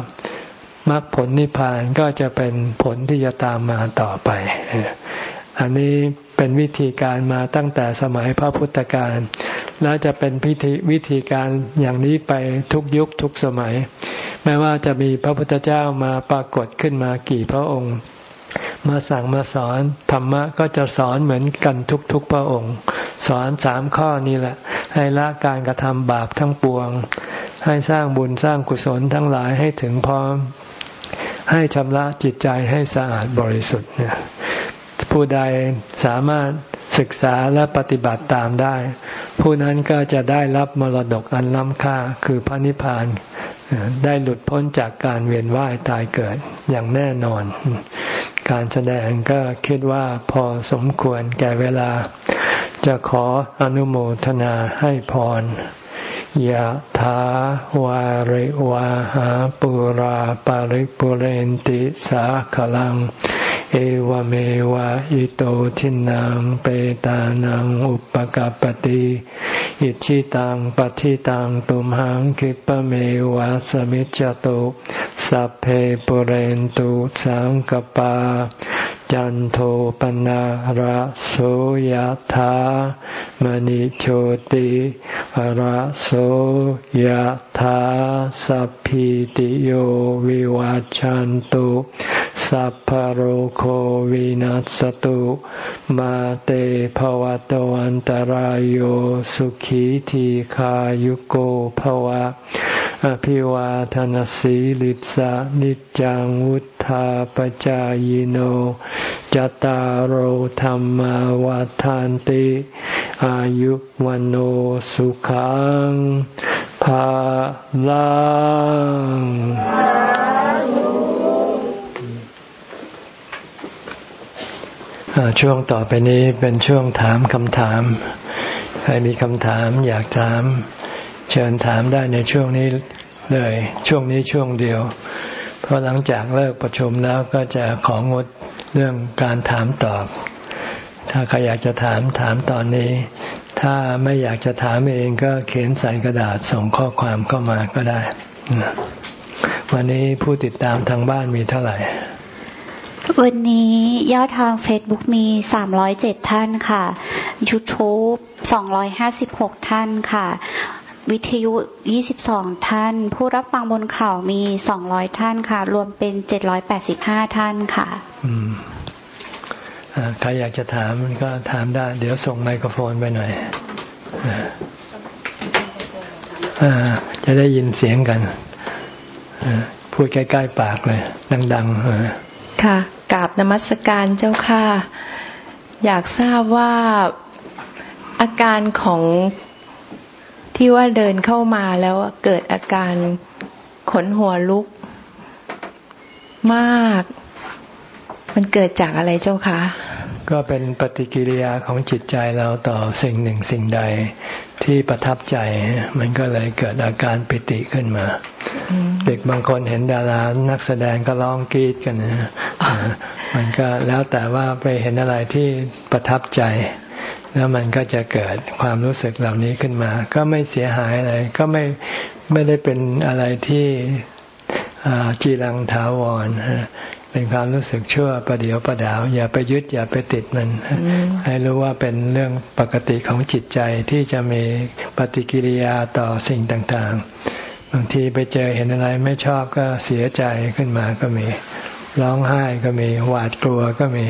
มรรคผลนิพพานก็จะเป็นผลที่จะตามมาต่อไป อันนี้เป็นวิธีการมาตั้งแต่สมัยพระพุทธการแล้วจะเป็นพิธีวิธีการอย่างนี้ไปทุกยุคทุกสมัย ไม่ว่าจะมีพระพุทธเจ้ามาปรากฏขึ้นมากี่พระองค์ มาสั่งมาสอนธรรมะก็จะสอนเหมือนกันทุกๆพระองค์ สอนสามข้อนี้แหละ ให้ละการกระทำบาปทั้งปวง ให้สร้างบุญสร้างกุศลทั้งหลายให้ถึงพร้อม ให้ชำระจิตใจให้สะอาดบริสุทธิ์ ผู้ใดสามารถศึกษาและปฏิบัติตามได้ ผู้นั้นก็จะได้รับมรดกอันล้ำค่าคือพระนิพพาน ได้หลุดพ้นจากการเวียนว่ายตายเกิดอย่างแน่นอน การแสดงก็คิดว่าพอสมควรแก่เวลา จะขออนุโมทนาให้พรยะถาวาริวาหาปุราปาริปุเรนติสาขลัง เอวเมวะอิโตทินังเปตานังอุปกัปติอิชิตังปฏิตังตุมหังคิปเมวะสมิจจตุสัพเพปุเรนตุสังกปา จันโทปนะระโสยธามณิโชติระโสยธาสัพพิติโยวิวัจจันตุสัพพโรโควินัสตุมาเตภวะตวันตารโยสุขีทีขายุโกภวะ อภิวาทนสีลิสะนิจังวุธาปจายโนจตารโหธรรมวาทานติ อายุวันโอสุขังภาลังช่วงต่อไปนี้เป็นช่วงถามคำถาม ใครมีคำถามอยากถาม เชิญถามได้ในช่วงนี้เลย ช่วงนี้ช่วงเดียว เพราะหลังจากเลิกประชุมแล้วก็จะของดเรื่องการถามตอบ ถ้าใครอยากจะถามถามตอนนี้ ถ้าไม่อยากจะถามเองก็เขียนใส่กระดาษส่งข้อความเข้ามาก็ได้ วันนี้ผู้ติดตามทางบ้านมีเท่าไหร่วันนี้ยอดทาง Facebook มี 307 ท่านค่ะ YouTube 256 ท่านค่ะ วิทยุ 22 ท่าน ผู้รับฟังบนเขามี 200 ท่านค่ะ รวมเป็น 785 ท่านค่ะอืมใครอยากจะถามก็ถามได้ เดี๋ยวส่งไมโครโฟนไปหน่อยอจะได้ยินเสียงกันพูดใกล้ๆปากเลย ดังๆค่ะกราบนมัสการเจ้าค่ะ อยากทราบว่าอาการของ ที่ว่าเดินเข้ามาแล้วเกิดอาการขนหัวลุกมาก มันเกิดจากอะไรเจ้าคะ ก็เป็นปฏิกิริยาของจิตใจเราต่อสิ่งหนึ่งสิ่งใดที่ประทับใจ มันก็เลยเกิดอาการปิติขึ้นมา เด็กบางคนเห็นดารานักแสดงก็ร้องกรีดกันนะมันก็แล้วแต่ว่าไปเห็นอะไรที่ประทับใจ แล้วมันก็จะเกิดความรู้สึกเหล่านี้ขึ้นมา ก็ไม่เสียหายอะไร ก็ไม่ไม่ได้เป็นอะไรที่จีรังถาวรเป็นความรู้สึกชั่วประเดียวประดาว อย่าไปยึดอย่าไปติดมัน ให้รู้ว่าเป็นเรื่องปกติของจิตใจที่จะมีปฏิกิริยาต่อสิ่งต่างๆ บางทีไปเจอเห็นอะไรไม่ชอบก็เสียใจขึ้นมาก็มี ร้องไห้ก็มีหวาดกลัวก็มี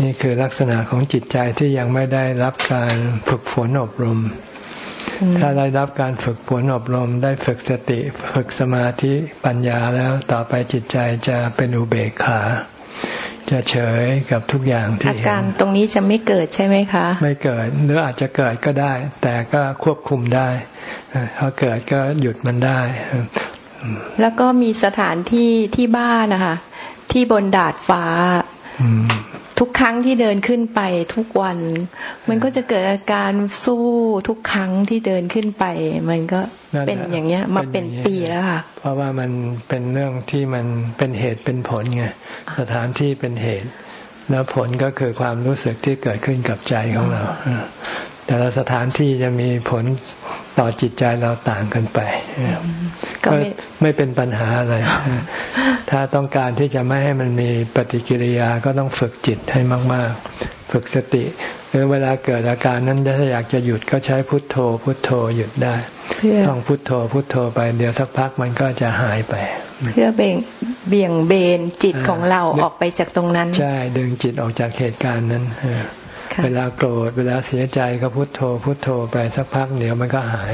นี่คือลักษณะของจิตใจที่ยังไม่ได้รับการฝึกฝนอบรม ถ้าได้รับการฝึกฝนอบรม ได้ฝึกสติ ฝึกสมาธิปัญญาแล้วต่อไปจิตใจจะเป็นอุเบกขา จะเฉยกับทุกอย่างที่เห็นอาการตรงนี้จะไม่เกิดใช่ไหมคะ ไม่เกิดหรืออาจจะเกิดก็ได้ แต่ก็ควบคุมได้ถ้าเกิดก็หยุดมันได้ แล้วก็มีสถานที่ที่บ้านนะคะ ที่บนดาดฟ้าทุกครั้งที่เดินขึ้นไปทุกวัน มันก็จะเกิดอาการสู้ทุกครั้งที่เดินขึ้นไป มันก็เป็นอย่างเงี้ย มาเป็นปีแล้วค่ะ เพราะว่ามันเป็นเรื่องที่มันเป็นเหตุเป็นผลไงสถานที่เป็นเหตุ แล้วผลก็คือความรู้สึกที่เกิดขึ้นกับใจของเรา แต่ละสถานที่จะมีผลต่อจิตใจเราต่างกันไปก็ไม่เป็นปัญหาอะไร ถ้าต้องการที่จะไม่ให้มันมีปฏิกิริยาก็ต้องฝึกจิตให้มาก ๆ ฝึกสติ หรือเวลาเกิดอาการนั้นถ้าอยากจะหยุดก็ใช้พุทโธ พุทโธหยุดได้ ต้องพุทโธ พุทโธไป เดี๋ยวสักพักมันก็จะหายไป เพื่อเบ่งเบี่ยงเบนจิตของเราออกไปจากตรงนั้น ใช่ ดึงจิตออกจากเหตุการณ์นั้น เวลาโกรธเวลาเสียใจก็พุโทโธ พุโทโธไปสักพักเดี๋ยวมันก็หาย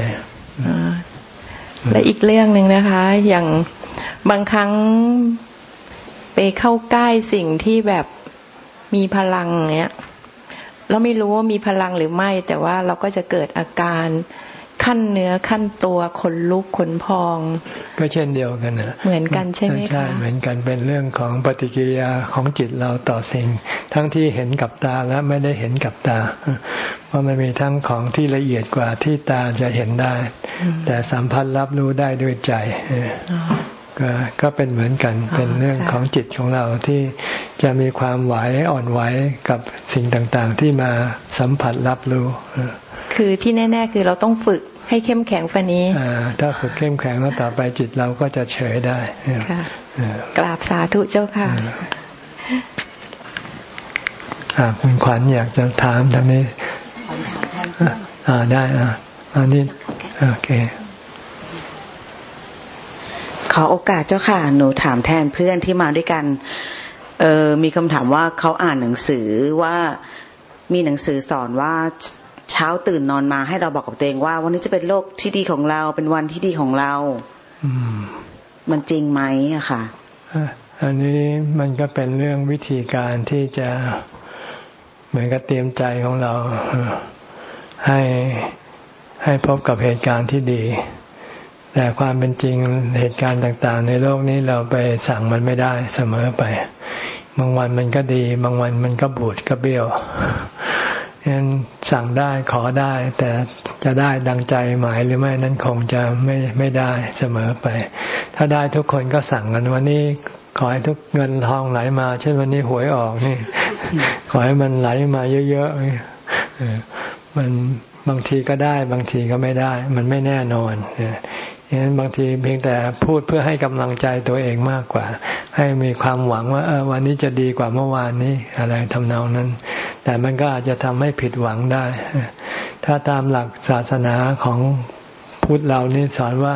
และอีกเรื่องหนึ่งนะคะ อย่างบางครั้งไปเข้าใกล้สิ่งที่แบบมีพลังเนี้ยเราไม่รู้ว่ามีพลังหรือไม่ แต่ว่าเราก็จะเกิดอาการ ขั้นเนื้อขั้นตัวขนลุกขนพอง ก็เช่นเดียวกันนะเหมือนกันใช่ไหมคะใช่เหมือนกันเป็นเรื่องของปฏิกิริยาของจิตเราต่อสิ่ง ทั้งที่เห็นกับตาและไม่ได้เห็นกับตา เพราะมันมีทั้งของที่ละเอียดกว่าที่ตาจะเห็นได้ แต่สัมผัสรับรู้ได้ด้วยใจ ก็ก็เป็นเหมือนกันเป็นเรื่องของจิตของเราที่จะมีความไหวอ่อนไหวกับสิ่งต่างๆ ที่มาสัมผัสรับรู้ คือที่แน่ ๆ คือเราต้องฝึกให้เข้มแข็งฝันนี้ถ้าฝึกเข้มแข็งแล้วต่อไปจิตเราก็จะเฉยได้ค่ะกราบสาธุเจ้าค่ะอ่าคุณขวัญอยากจะถามทางนี้อ่าได้อ่าอันนี้โอเค ขอโอกาสเจ้าค่ะ หนูถามแทนเพื่อนที่มาด้วยกันเออมีคำถามว่าเขาอ่านหนังสือว่ามีหนังสือสอนว่าเช้าตื่นนอนมาให้เราบอกกับตัวเองว่า วันนี้จะเป็นโลกที่ดีของเราเป็นวันที่ดีของเรา อืม มันจริงไหมอะค่ะอันนี้มันก็เป็นเรื่องวิธีการที่จะเหมือนกับเตรียมใจของเราให้ให้พบกับเหตุการณ์ที่ดี แต่ความเป็นจริงเหตุการณ์ต่างๆ ในโลกนี้เราไปสั่งมันไม่ได้เสมอไป บางวันมันก็ดี บางวันมันก็บูดก็เบี้ยวฉะนั้นสั่งได้ขอได้ แต่จะได้ดังใจหมายหรือไม่นั้นคงจะไม่ไม่ได้เสมอไป ถ้าได้ทุกคนก็สั่งกันวันนี้ขอให้ทุกเงินทองไหลมา เช่นวันนี้หวยออกนี่ ขอให้มันไหลมาเยอะๆมันบางทีก็ได้ บางทีก็ไม่ได้ มันไม่แน่นอน ฉะนั้นบางทีเพียงแต่พูดเพื่อให้กำลังใจตัวเองมากกว่า ให้มีความหวังว่าเออวันนี้จะดีกว่าเมื่อวานนี้อะไรทำนองนั้น แต่มันก็อาจจะทำให้ผิดหวังได้ ถ้าตามหลักศาสนาของพุทธเรานี่สอนว่า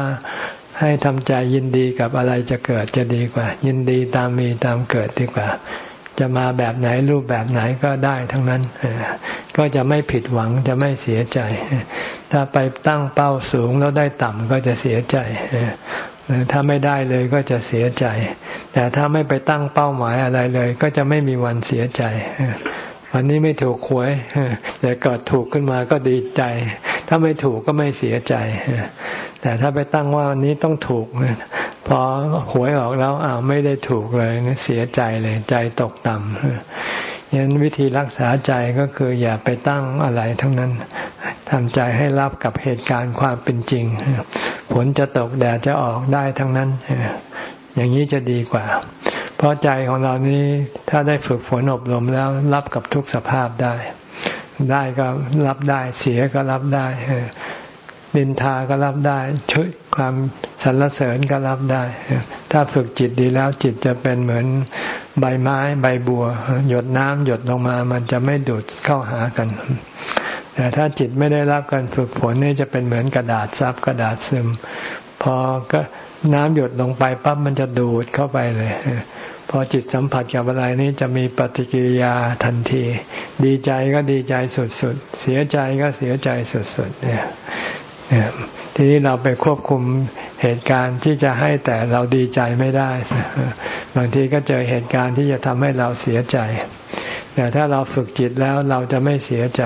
ให้ทำใจยินดีกับอะไรจะเกิดจะดีกว่า ยินดีตามมีตามเกิดดีกว่า จะมาแบบไหนรูปแบบไหนก็ได้ทั้งนั้น ก็จะไม่ผิดหวังจะไม่เสียใจ ถ้าไปตั้งเป้าสูงแล้วได้ต่ำก็จะเสียใจถ้าไม่ได้เลยก็จะเสียใจ แต่ถ้าไม่ไปตั้งเป้าหมายอะไรเลย ก็จะไม่มีวันเสียใจ วันนี้ไม่ถูกหวยแต่เกิดถูกขึ้นมาก็ดีใจ ถ้าไม่ถูกก็ไม่เสียใจ แต่ถ้าไปตั้งว่าวันนี้ต้องถูก พอหวยออกแล้วอ้าวไม่ได้ถูกเลยเสียใจเลยใจตกต่ำยันวิธีรักษาใจก็คืออย่าไปตั้งอะไรทั้งนั้นทำใจให้รับกับเหตุการณ์ความเป็นจริง ผลจะตกแดดจะออกได้ทั้งนั้น อย่างนี้จะดีกว่า เพราะใจของเรานี้ถ้าได้ฝึกฝนอบรมแล้วรับกับทุกสภาพได้ ได้ก็รับได้เสียก็รับได้ ดินทาก็รับได้ช่วยความสรรเสริญก็รับได้ ถ้าฝึกจิตดีแล้วจิตจะเป็นเหมือนใบไม้ใบบัว หยดน้ำหยดลงมามันจะไม่ดูดเข้าหากัน แต่ถ้าจิตไม่ได้รับการฝึกฝนนี่จะเป็นเหมือนกระดาษซับกระดาษซึม พอก็น้ำหยดลงไปปั๊บมันจะดูดเข้าไปเลยพอจิตสัมผัสกับอะไรนี้จะมีปฏิกิริยาทันที ดีใจก็ดีใจสุดๆ เสียใจก็เสียใจสุดๆ เนี่ย ทีนี้เราไปควบคุมเหตุการณ์ที่จะให้แต่เราดีใจไม่ได้ บางทีก็เจอเหตุการณ์ที่จะทำให้เราเสียใจ แต่ถ้าเราฝึกจิตแล้วเราจะไม่เสียใจ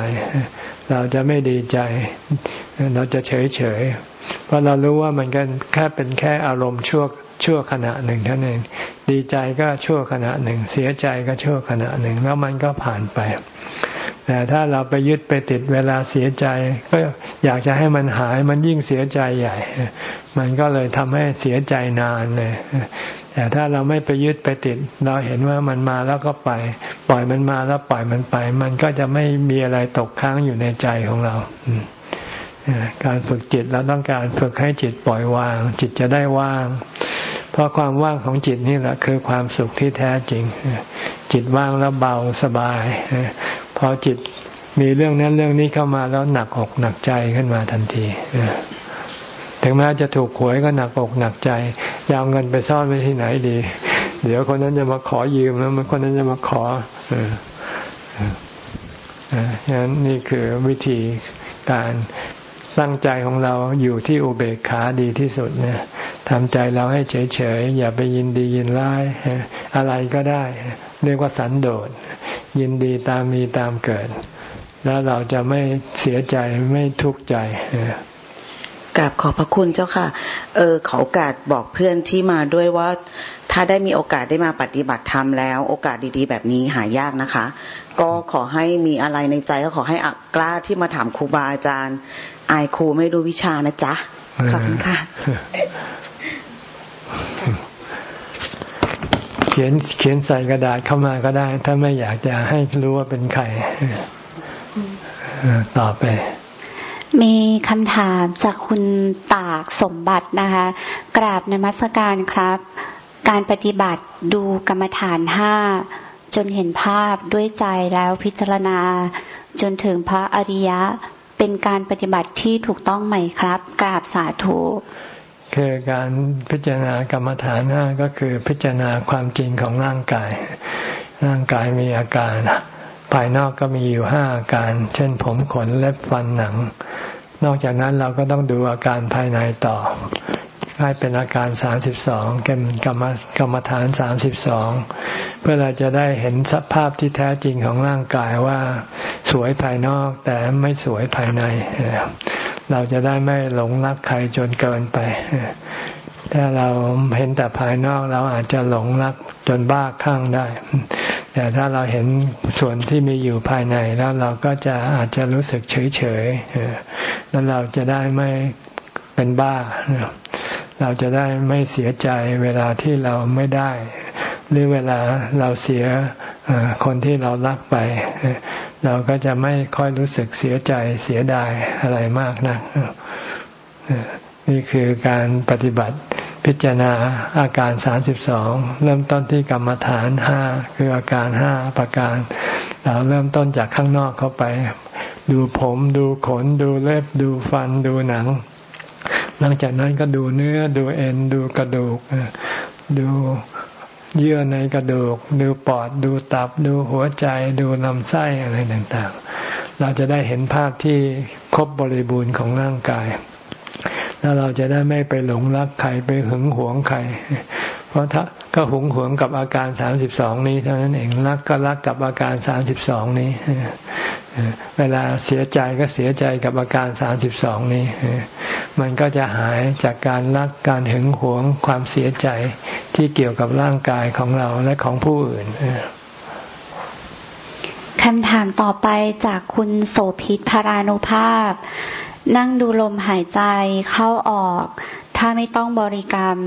เราจะไม่ดีใจ เราจะเฉยเฉยเพราะเรารู้ว่ามันก็แค่เป็นแค่อารมณ์ชั่วชั่วขณะหนึ่งเท่านั้นเองดีใจก็ชั่วขณะหนึ่ง เสียใจก็ชั่วขณะหนึ่ง แล้วมันก็ผ่านไป แต่ถ้าเราไปยึดไปติดเวลาเสียใจ ก็อยากจะให้มันหายมันยิ่งเสียใจใหญ่ มันก็เลยทำให้เสียใจนานเลยแต่ถ้าเราไม่ไปยึดไปติด เราเห็นว่ามันมาแล้วก็ไป ปล่อยมันมาแล้วปล่อยมันไป มันก็จะไม่มีอะไรตกค้างอยู่ในใจของเราการฝึกจิตเราต้องการฝึกให้จิตปล่อยวาง จิตจะได้ว่าง เพราะความว่างของจิตนี่แหละคือความสุขที่แท้จริง จิตว่างแล้วเบาสบาย พอจิตมีเรื่องนั้นเรื่องนี้เข้ามาแล้วหนักอกหนักใจขึ้นมาทันทีถึงแม้จะถูกหวยก็หนักอกหนักใจยาวเงินไปซ่อนไว้ที่ไหนดี เดี๋ยวคนนั้นจะมาขอยืมแล้วคนนั้นจะมาขออันั้นนี่คือวิธีการ ตั้งใจของเราอยู่ที่อุเบกขาดีที่สุดเนี่ยทำใจเราให้เฉยๆ อย่าไปยินดียินร้าย อะไรก็ได้ เรียกว่าสันโดษ ยินดีตามมีตามเกิด แล้วเราจะไม่เสียใจไม่ทุกข์ใจ กราบขอบพระคุณเจ้าค่ะ เออขอโอกาสบอกเพื่อนที่มาด้วยว่า ถ้าได้มีโอกาสได้มาปฏิบัติธรรมแล้ว โอกาสดีๆ แบบนี้หายากนะคะ ก็ขอให้มีอะไรในใจก็ขอให้อกล้าที่มาถามครูบาอาจารย์ อายครูไม่รู้วิชานะจ๊ะ ขอบคุณค่ะ เขียนเขียนใส่กระดาษเข้ามาก็ได้ ถ้าไม่อยากจะให้รู้ว่าเป็นใครต่อไป มีคำถามจากคุณตากสมบัตินะคะ กราบนมัสการครับ การปฏิบัติดูกรรมฐานห้าจนเห็นภาพด้วยใจแล้วพิจารณา จนถึงพระอริยะเป็นการปฏิบัติที่ถูกต้องไหมครับ กราบสาธุคือการพิจารณากรรมฐานห้าก็คือพิจารณาความจริงของร่างกาย ร่างกายมีอาการ ภายนอกก็มีอยู่ห้าอาการ เช่นผมขนเล็บฟันหนัง นอกจากนั้นเราก็ต้องดูอาการภายในต่อให้เป็นอาการสามสิบสองเป็นกรรมกรรมฐานสามสิบสองเพื่อเราจะได้เห็นสภาพที่แท้จริงของร่างกายว่า สวยภายนอกแต่ไม่สวยภายใน เราจะได้ไม่หลงรักใครจนเกินไป ถ้าเราเห็นแต่ภายนอกเราอาจจะหลงรักจนบ้าคลั่งได้ แต่ถ้าเราเห็นส่วนที่มีอยู่ภายในแล้วเราก็จะอาจจะรู้สึกเฉยเฉยแล้วเราจะได้ไม่เป็นบ้า เราจะได้ไม่เสียใจเวลาที่เราไม่ได้ หรือเวลาเราเสียคนที่เรารักไป เราก็จะไม่ค่อยรู้สึกเสียใจเสียดายอะไรมากนะนี่คือการปฏิบัติ พิจารณาอาการสามสิบสองเริ่มต้นที่กรรมฐานห้าคืออาการห้าประการเราเริ่มต้นจากข้างนอกเข้าไป ดูผมดูขน ดูเล็บดูฟันดูหนัง หลังจากนั้นก็ดูเนื้อดูเอ็นดูกระดูก ดูเยื่อในกระดูก ดูปอดดูตับ ดูหัวใจ ดูลำไส้อะไรต่างๆ เราจะได้เห็นภาพที่ครบบริบูรณ์ของร่างกาย แล้วเราจะได้ไม่ไปหลงรักใครไปหึงหวงใคร เพราะถ้าก็หึงหวงกับอาการสามสิบสองนี้เท่านั้นเองรักก็รักกับอาการสามสิบสองนี้เวลาเสียใจก็เสียใจกับอาการสามสิบสองนี้ มันก็จะหายจากการรักการหึงหวงความเสียใจที่เกี่ยวกับร่างกายของเราและของผู้อื่นคำถามต่อไปจากคุณโสภิตพารานุภาพ นั่งดูลมหายใจเข้าออก ถ้าไม่ต้องบริกรรม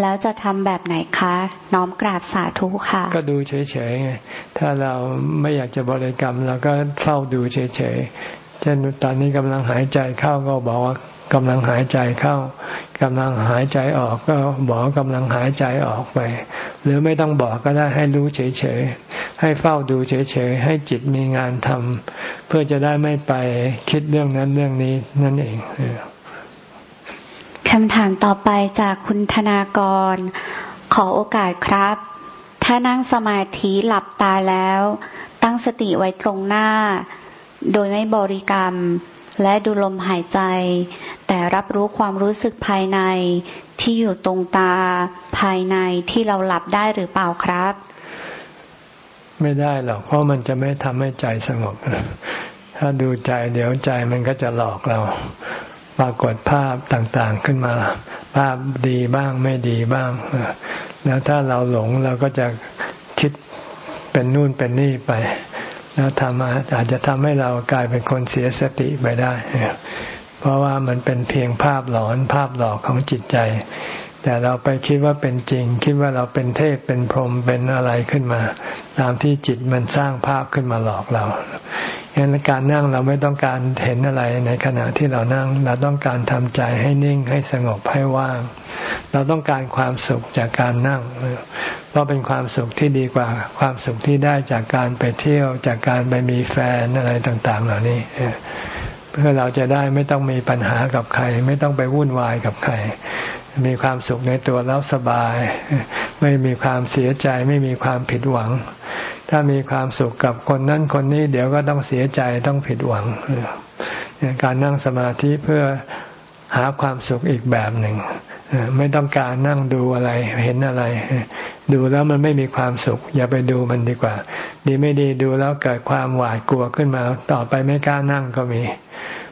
แล้วจะทำแบบไหนคะ น้อมกราบสาธุค่ะ ก็ดูเฉยๆไงถ้าเราไม่อยากจะบริกรรมเราก็เฝ้าดูเฉยๆ เช่นตอนนี้กำลังหายใจเข้าก็บอกว่ากำลังหายใจเข้ากำลังหายใจออกก็บอกกำลังหายใจออกไป หรือไม่ต้องบอกก็ได้ให้รู้เฉยๆ ให้เฝ้าดูเฉยๆ ให้จิตมีงานทำเพื่อจะได้ไม่ไปคิดเรื่องนั้นเรื่องนี้นั่นเองคำถามต่อไปจากคุณธนากร ขอโอกาสครับ ถ้านั่งสมาธิหลับตาแล้ว ตั้งสติไว้ตรงหน้า โดยไม่บริกรรม และดูลมหายใจ แต่รับรู้ความรู้สึกภายในที่อยู่ตรงตาภายในที่เราหลับได้หรือเปล่าครับ ไม่ได้หรอกเพราะมันจะไม่ทำให้ใจสงบ ถ้าดูใจเดี๋ยวใจมันก็จะหลอกเรา ปรากฏภาพต่างๆขึ้นมา ภาพดีบ้างไม่ดีบ้าง แล้วถ้าเราหลงเราก็จะคิดเป็นนู่นเป็นนี่ไป แล้วทำอาจจะทำให้เรากลายเป็นคนเสียสติไปได้ เพราะว่ามันเป็นเพียงภาพหลอนภาพหลอกของจิตใจ แต่เราไปคิดว่าเป็นจริง คิดว่าเราเป็นเทพเป็นพรหมเป็นอะไรขึ้นมา ตามที่จิตมันสร้างภาพขึ้นมาหลอกเราฉะนั้นการนั่งเราไม่ต้องการเห็นอะไรในขณะที่เรานั่ง เราต้องการทำใจให้นิ่งให้สงบให้ว่าง เราต้องการความสุขจากการนั่ง เพราะเป็นความสุขที่ดีกว่า ความสุขที่ได้จากการไปเที่ยวจากการไปมีแฟนอะไรต่าง ๆ เหล่านี้เพื่อเราจะได้ไม่ต้องมีปัญหากับใคร ไม่ต้องไปวุ่นวายกับใคร มีความสุขในตัวแล้วสบาย ไม่มีความเสียใจไม่มีความผิดหวัง ถ้ามีความสุขกับคนนั้นคนนี้เดี๋ยวก็ต้องเสียใจต้องผิดหวังการนั่งสมาธิเพื่อหาความสุขอีกแบบหนึ่งไม่ต้องการนั่งดูอะไรเห็นอะไร ดูแล้วมันไม่มีความสุข อย่าไปดูมันดีกว่า ดีไม่ดีดูแล้วเกิดความหวาดกลัวขึ้นมา ต่อไปไม่กล้านั่งก็มี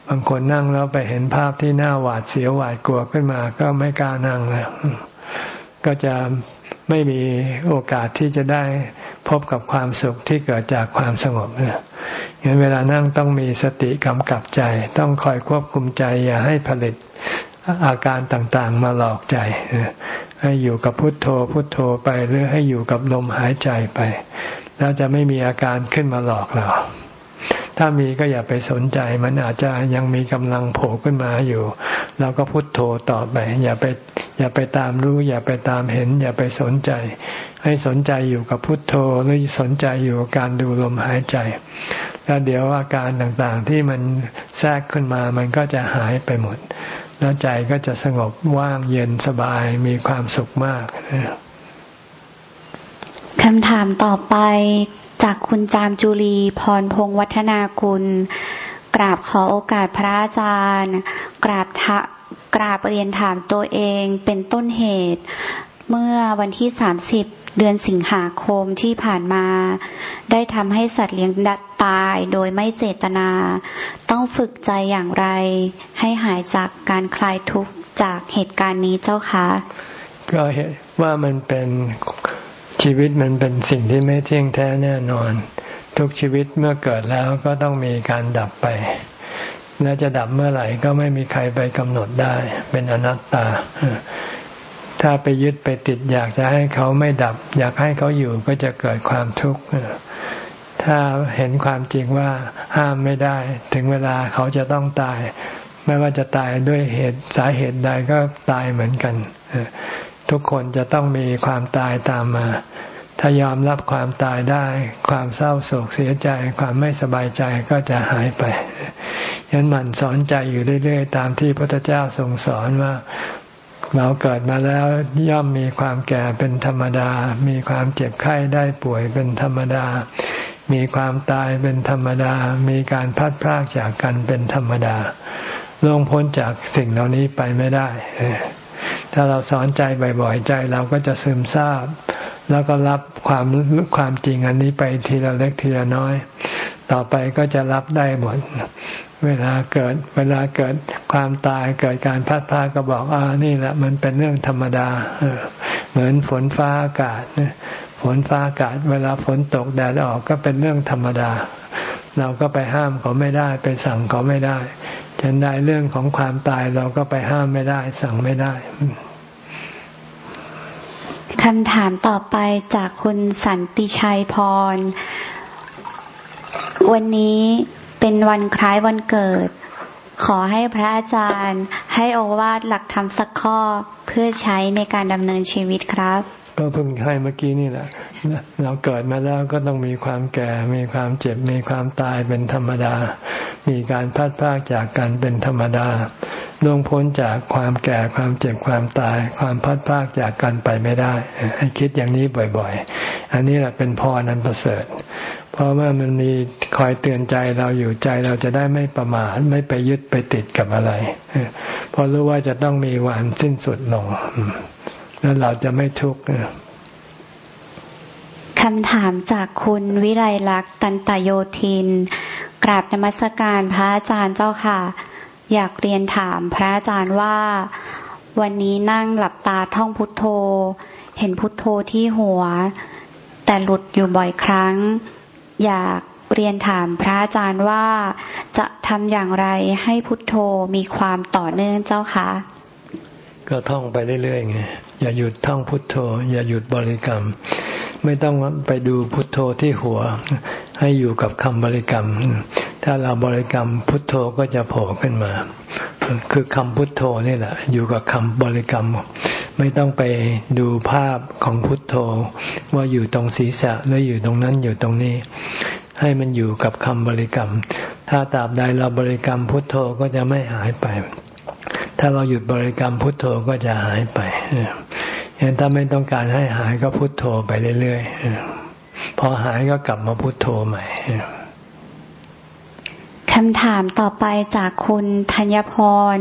บางคนนั่งแล้วไปเห็นภาพที่น่าหวาดเสียวหวาดกลัวขึ้นมา ก็ไม่กล้านั่งแล้วก็จะไม่มีโอกาสที่จะได้พบกับความสุขที่เกิดจากความสงบเนี่ยงั้นเวลานั่งต้องมีสติกำกับใจ ต้องคอยควบคุมใจ อย่าให้ผลิตอาการต่างๆมาหลอกใจ ให้อยู่กับพุทโธพุทโธไปหรือให้อยู่กับลมหายใจไป แล้วจะไม่มีอาการขึ้นมาหลอกเรา ถ้ามีก็อย่าไปสนใจ มันอาจจะยังมีกำลังโผล่ขึ้นมาอยู่ เราก็พุโทโธต่อไป อย่าไปอย่าไปตามรู้ อย่าไปตามเห็น อย่าไปสนใจ ให้สนใจอยู่กับพุทโธหรือสนใจอยู่กับการดูลมหายใจ แล้วเดี๋ยวอาการต่างๆที่มันแทรกขึ้นมามันก็จะหายไปหมด แล้วใจก็จะสงบว่างเย็นสบายมีความสุขมากคำถามต่อไป จากคุณจามจุลีพรพงวัฒนาคุณกราบขอโอกาสพระอาจารย์ กราบทะกราบเรียนถามตัวเองเป็นต้นเหตุ เมื่อวันที่สามสิบเดือนสิงหาคมที่ผ่านมา ได้ทำให้สัตว์เลี้ยงดัดตายโดยไม่เจตนา ต้องฝึกใจอย่างไร ให้หายจากการคลายทุกข์จากเหตุการณ์นี้เจ้าคะก็เห็นว่ามันเป็น ชีวิตมันเป็นสิ่งที่ไม่เที่ยงแท้แน่นอน ทุกชีวิตเมื่อเกิดแล้วก็ต้องมีการดับไป และจะดับเมื่อไหร่ก็ไม่มีใครไปกำหนดได้ เป็นอนัตตา ถ้าไปยึดไปติดอยากจะให้เขาไม่ดับ อยากให้เขาอยู่ก็จะเกิดความทุกข์ถ้าเห็นความจริงว่าห้ามไม่ได้ ถึงเวลาเขาจะต้องตาย ไม่ว่าจะตายด้วยเหตุสาเหตุใดก็ตายเหมือนกัน ทุกคนจะต้องมีความตายตามมา ถ้ายอมรับความตายได้ ความเศร้าโศกเสียใจ ความไม่สบายใจก็จะหายไปยันหมั่นสอนใจอยู่เรื่อยๆ ตามที่พระพุทธเจ้าทรงสอนว่าเราเกิดมาแล้วย่อมมีความแก่เป็นธรรมดา มีความเจ็บไข้ได้ป่วยเป็นธรรมดา มีความตายเป็นธรรมดา มีการพัดพรากจากกันเป็นธรรมดาลงพ้นจากสิ่งเหล่านี้ไปไม่ได้ ถ้าเราสอนใจบ่อยๆใจเราก็จะซึมซาบ แล้วก็รับความความจริงอันนี้ไปทีละเล็กทีละน้อย ต่อไปก็จะรับได้หมด เวลาเกิดเวลาเกิดความตายเกิดการพัดพาก็บอกอ่านี่แหละมันเป็นเรื่องธรรมดาเหมือนฝนฟ้าอากาศฝนฟ้าอากาศ เวลาฝนตกแดดออกก็เป็นเรื่องธรรมดา เราก็ไปห้ามเขาไม่ได้ ไปสั่งเขาไม่ได้ ฉันใดเรื่องของความตายเราก็ไปห้ามไม่ได้ สั่งไม่ได้คำถามต่อไปจากคุณสันติชัยพร วันนี้เป็นวันคล้ายวันเกิด ขอให้พระอาจารย์ให้โอวาทหลักธรรมสักข้อเพื่อใช้ในการดำเนินชีวิตครับ ก็เพิ่งให้เมื่อกี้นี่แหละเราเกิดมาแล้วก็ต้องมีความแก่ มีความเจ็บ มีความตายเป็นธรรมดา มีการพัดพากจากกันเป็นธรรมดาล่วงพ้นจากความแก่ความเจ็บความตาย ความพัดพากจากกันไปไม่ได้ ให้คิดอย่างนี้บ่อยๆ อันนี้แหละเป็นพรนันประเสริฐ เพราะว่ามันมีคอยเตือนใจเราอยู่ใจเราจะได้ไม่ประมาทไม่ไปยึดไปติดกับอะไรเพราะรู้ว่าจะต้องมีวันสิ้นสุดลง แล้วเราจะไม่ทุกข์คำถามจากคุณวิไลลักษ์ตันตโยธิน กราบนมัสการพระอาจารย์เจ้าค่ะ อยากเรียนถามพระอาจารย์ว่า วันนี้นั่งหลับตาท่องพุทโธ เห็นพุทโธที่หัว แต่หลุดอยู่บ่อยครั้ง อยากเรียนถามพระอาจารย์ว่าจะทำอย่างไรให้พุทโธมีความต่อเนื่องเจ้าคะ ก็ท่องไปเรื่อยๆไงอย่าหยุดท่องพุทโธ อย่าหยุดบริกรรม ไม่ต้องไปดูพุทโธที่หัว ให้อยู่กับคำบริกรรม ถ้าเราบริกรรมพุทโธก็จะโผล่ขึ้นมา คือคำพุทโธนี่แหละ อยู่กับคำบริกรรม ไม่ต้องไปดูภาพของพุทโธ ว่าอยู่ตรงศีรษะหรืออยู่ตรงนั้นอยู่ตรงนี้ ให้มันอยู่กับคำบริกรรม ถ้าตราบใดเราบริกรรมพุทโธก็จะไม่หายไป ถ้าเราหยุดบริกรรมพุทโธก็จะหายไปเห็นถ้าไม่ต้องการให้หายก็พุทโธไปเรื่อยๆ พอหายก็กลับมาพุทโธใหม่คำถามต่อไปจากคุณธัญพร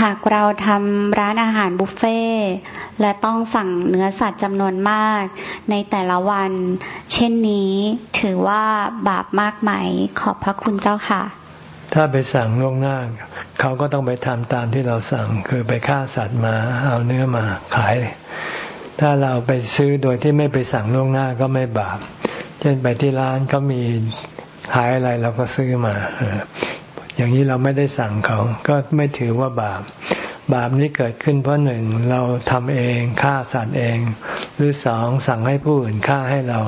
หากเราทำร้านอาหารบุฟเฟ่และต้องสั่งเนื้อสัตว์จำนวนมาก ในแต่ละวัน เช่นนี้ถือว่าบาปมากไหม ขอบพระคุณเจ้าค่ะ ถ้าไปสั่งล่วงหน้า เขาก็ต้องไปทำตามที่เราสั่ง คือไปฆ่าสัตว์มาเอาเนื้อมาขาย ถ้าเราไปซื้อโดยที่ไม่ไปสั่งล่วงหน้าก็ไม่บาป เช่นไปที่ร้านเขามีขายอะไรเราก็ซื้อมา อย่างนี้เราไม่ได้สั่งเขาก็ไม่ถือว่าบาป บาปนี้เกิดขึ้นเพราะหนึ่งเราทำเองฆ่าสัตว์เอง หรือสองสั่งให้ผู้อื่นฆ่าให้เรา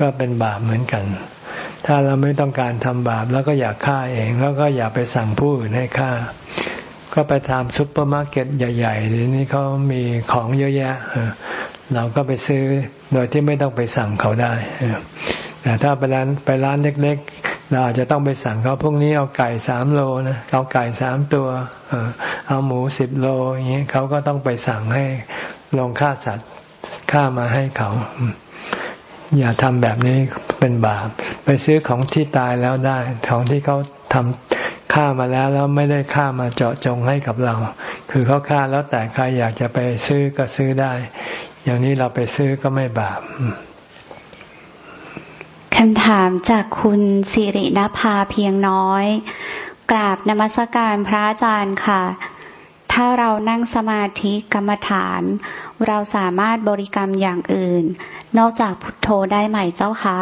ก็เป็นบาปเหมือนกัน ถ้าเราไม่ต้องการทำบาปแล้วก็อย่าฆ่าเอง แล้วก็อย่าไปสั่งผู้อื่นให้ฆ่า ก็ไปทำซุปเปอร์มาร์เก็ตใหญ่ๆทีนี้เขามีของเยอะแยะ เราก็ไปซื้อโดยที่ไม่ต้องไปสั่งเขาได้แต่ถ้าไปร้านไปร้านเล็กๆ เราอาจจะต้องไปสั่งเขาพวกนี้เอาไก่สามโลนะเอาไก่สามตัวเอาหมูสิบโลอย่างเนี้ยเขาก็ต้องไปสั่งให้โรงฆ่าสัตว์ค่ามาให้เขา อย่าทำแบบนี้เป็นบาป ไปซื้อของที่ตายแล้วได้ ของที่เขาทำฆ่ามาแล้วแล้วไม่ได้ฆ่ามาเจาะจงให้กับเรา คือเขาฆ่าแล้วแต่ใครอยากจะไปซื้อก็ซื้อได้ อย่างนี้เราไปซื้อก็ไม่บาปคำถามจากคุณสิรินภาเพียงน้อย กราบนมัสการพระอาจารย์ค่ะ ถ้าเรานั่งสมาธิกรรมฐาน เราสามารถบริกรรมอย่างอื่น นอกจากพุทโธได้ไหมเจ้าคะ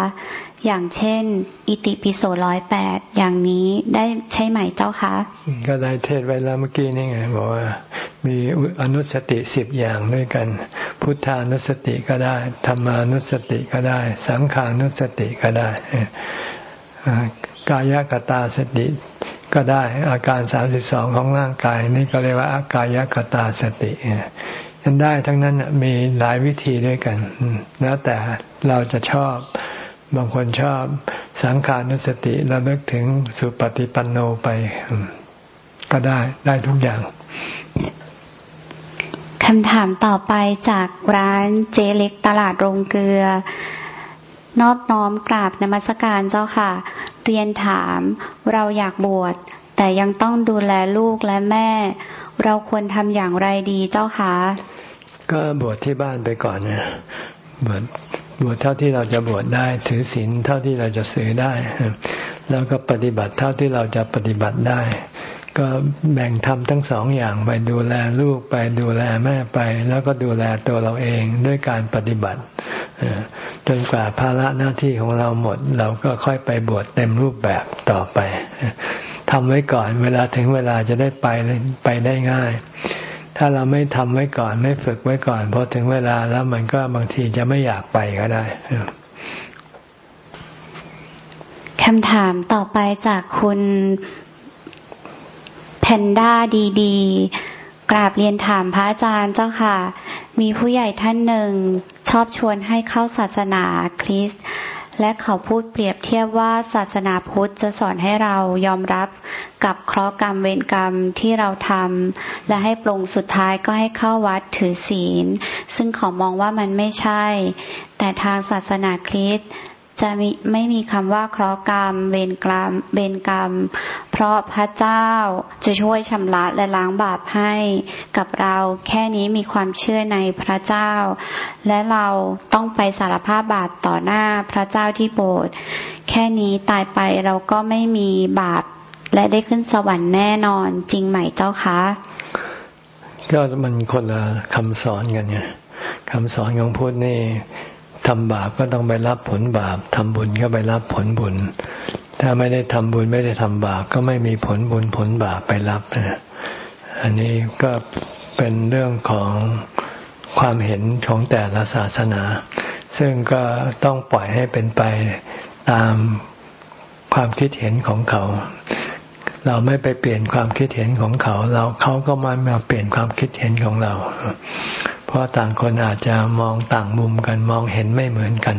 อย่างเช่น อิติปิโสร้อยแปดอย่างนี้ได้ใช่ไหมเจ้าคะ ก็ได้เทศไว้แล้วเมื่อกี้นี่ไงบอกว่า มีอนุสติสิบอย่างด้วยกัน พุทธานุสติก็ได้ธรรมานุสติก็ได้ สังขานุสติก็ได้กายกตาสติก็ได้อาการสามสิบสองของร่างกาย นี่ก็เรียกว่าอากายกตาสติ นันได้ทั้งนั้นมีหลายวิธีด้วยกัน แล้วแต่เราจะชอบบางคนชอบสังขานุสติแล้วนึกถึงสุปฏิปันโนไป ก็ได้ได้ทุกอย่างคำถามต่อไปจากร้านเจเล็กตลาดโรงเกลือ นอบน้อมกราบนมัสการเจ้าค่ะ เรียนถามเราอยากบวชแต่ยังต้องดูแลลูกและแม่ เราควรทำอย่างไรดีเจ้าคะ ก็บวชที่บ้านไปก่อนเนี่ยบวชบวชเท่าที่เราจะบวชได้ถือศีลเท่าที่เราจะสือได้ แล้วก็ปฏิบัติเท่าที่เราจะปฏิบัติได้ ก็แบ่งทำทั้งสองอย่างไปดูแลลูกไปดูแลแม่ไป แล้วก็ดูแลตัวเราเองด้วยการปฏิบัติจนกว่าภาระหน้าที่ของเราหมด เราก็ค่อยไปบวชเต็มรูปแบบต่อไป ทำไว้ก่อน เวลาถึงเวลาจะได้ไปไปได้ง่าย ถ้าเราไม่ทำไว้ก่อนไม่ฝึกไว้ก่อนพอถึงเวลาแล้วมันก็บางทีจะไม่อยากไปก็ได้คำถามต่อไปจากคุณแพนด้าดีดีกราบเรียนถามพระอาจารย์เจ้าค่ะ มีผู้ใหญ่ท่านหนึ่งชอบชวนให้เข้าศาสนาคริสต์ และเขาพูดเปรียบเทียบว่าศาสนาพุทธจะสอนให้เรายอมรับกับเคราะห์กรรมเวรกรรมที่เราทำและให้ปรงสุดท้ายก็ให้เข้าวัดถือศีล ซึ่งเขามองว่ามันไม่ใช่ แต่ทางศาสนาคริสต์ จะมีไม่มีคำว่าเคราะห์กรรม เวรกรรมเวรกรรม เพราะพระเจ้าจะช่วยชำระและล้างบาปให้กับเราแค่นี้มีความเชื่อในพระเจ้า และเราต้องไปสารภาพบาปต่อหน้าพระเจ้าที่โบสถ์แค่นี้ตายไปเราก็ไม่มีบาปและได้ขึ้นสวรรค์แน่นอนจริงไหมเจ้าคะก็มันคนละคำสอนกันไงคำสอนของพุทธนี่ ทำบาปก็ต้องไปรับผลบาปทำบุญก็ไปรับผลบุญ ถ้าไม่ได้ทำบุญไม่ได้ทำบาปก็ไม่มีผลบุญผลบาปไปรับนะอันนี้ก็เป็นเรื่องของความเห็นของแต่ละศาสนา ซึ่งก็ต้องปล่อยให้เป็นไปตามความคิดเห็นของเขา เราไม่ไปเปลี่ยนความคิดเห็นของเขา เราเขาก็ไม่มาเปลี่ยนความคิดเห็นของเรา เพราะต่างคนอาจจะมองต่างมุมกันมองเห็นไม่เหมือนกัน